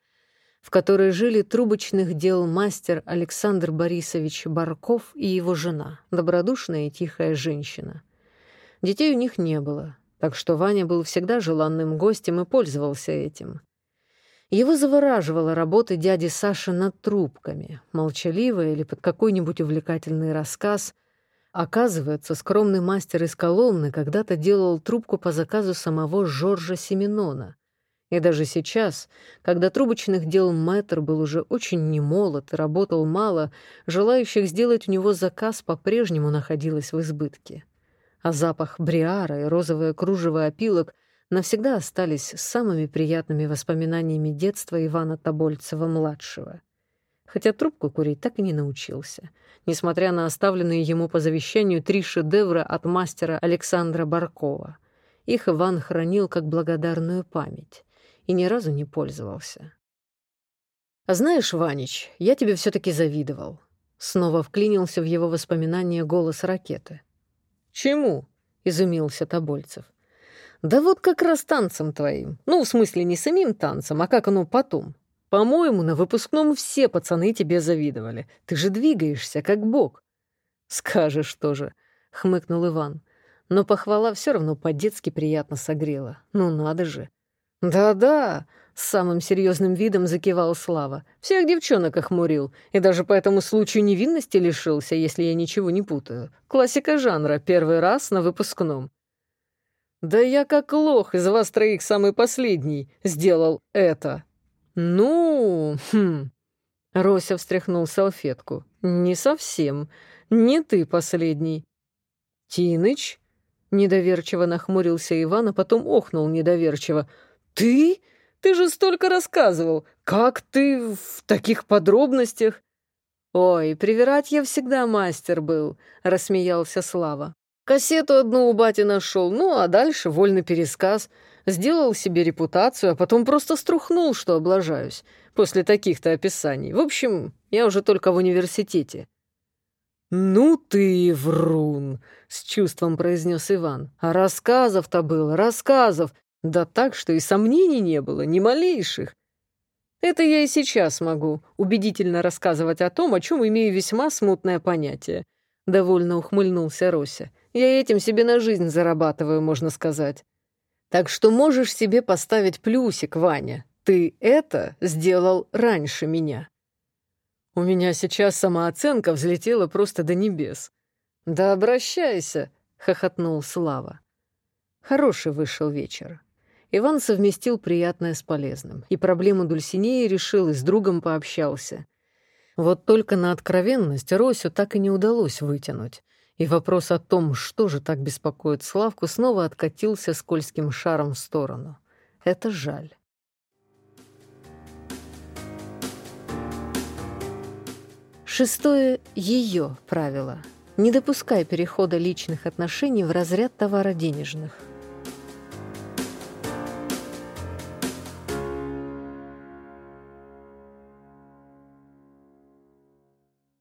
в которой жили трубочных дел мастер Александр Борисович Барков и его жена, добродушная и тихая женщина. Детей у них не было, так что Ваня был всегда желанным гостем и пользовался этим. Его завораживала работа дяди Саши над трубками, молчаливая или под какой-нибудь увлекательный рассказ — Оказывается, скромный мастер из Коломны когда-то делал трубку по заказу самого Жоржа Семенона. И даже сейчас, когда трубочных дел мэтр был уже очень немолод и работал мало, желающих сделать у него заказ по-прежнему находилось в избытке. А запах бриара и розовое кружево опилок навсегда остались самыми приятными воспоминаниями детства Ивана Тобольцева-младшего — хотя трубку курить так и не научился, несмотря на оставленные ему по завещанию три шедевра от мастера Александра Баркова. Их Иван хранил как благодарную память и ни разу не пользовался. «А знаешь, Ванич, я тебе все таки завидовал». Снова вклинился в его воспоминания голос ракеты. «Чему?» — изумился Тобольцев. «Да вот как раз танцем твоим. Ну, в смысле, не самим танцем, а как оно потом. По-моему, на выпускном все пацаны тебе завидовали. Ты же двигаешься, как бог. Скажешь тоже, хмыкнул Иван. Но похвала все равно по-детски приятно согрела. Ну надо же. Да-да, с самым серьезным видом закивал Слава. Всех девчонок охмурил. И даже по этому случаю невинности лишился, если я ничего не путаю. Классика жанра, первый раз на выпускном. Да я как лох из вас троих самый последний сделал это. «Ну, хм...» Рося встряхнул салфетку. «Не совсем. Не ты последний». «Тиныч?» Недоверчиво нахмурился Иван, а потом охнул недоверчиво. «Ты? Ты же столько рассказывал. Как ты в таких подробностях?» «Ой, привирать я всегда мастер был», — рассмеялся Слава. «Кассету одну у бати нашел, ну, а дальше вольный пересказ сделал себе репутацию, а потом просто струхнул, что облажаюсь после таких-то описаний. В общем, я уже только в университете». «Ну ты врун!» — с чувством произнес Иван. «А рассказов-то было, рассказов! Да так, что и сомнений не было, ни малейших. Это я и сейчас могу убедительно рассказывать о том, о чем имею весьма смутное понятие». Довольно ухмыльнулся Рося. «Я этим себе на жизнь зарабатываю, можно сказать». Так что можешь себе поставить плюсик, Ваня. Ты это сделал раньше меня. У меня сейчас самооценка взлетела просто до небес. Да обращайся, хохотнул Слава. Хороший вышел вечер. Иван совместил приятное с полезным. И проблему Дульсинеи решил, и с другом пообщался. Вот только на откровенность Росю так и не удалось вытянуть и вопрос о том, что же так беспокоит Славку, снова откатился скользким шаром в сторону. Это жаль. Шестое — ее правило. Не допускай перехода личных отношений в разряд товара денежных.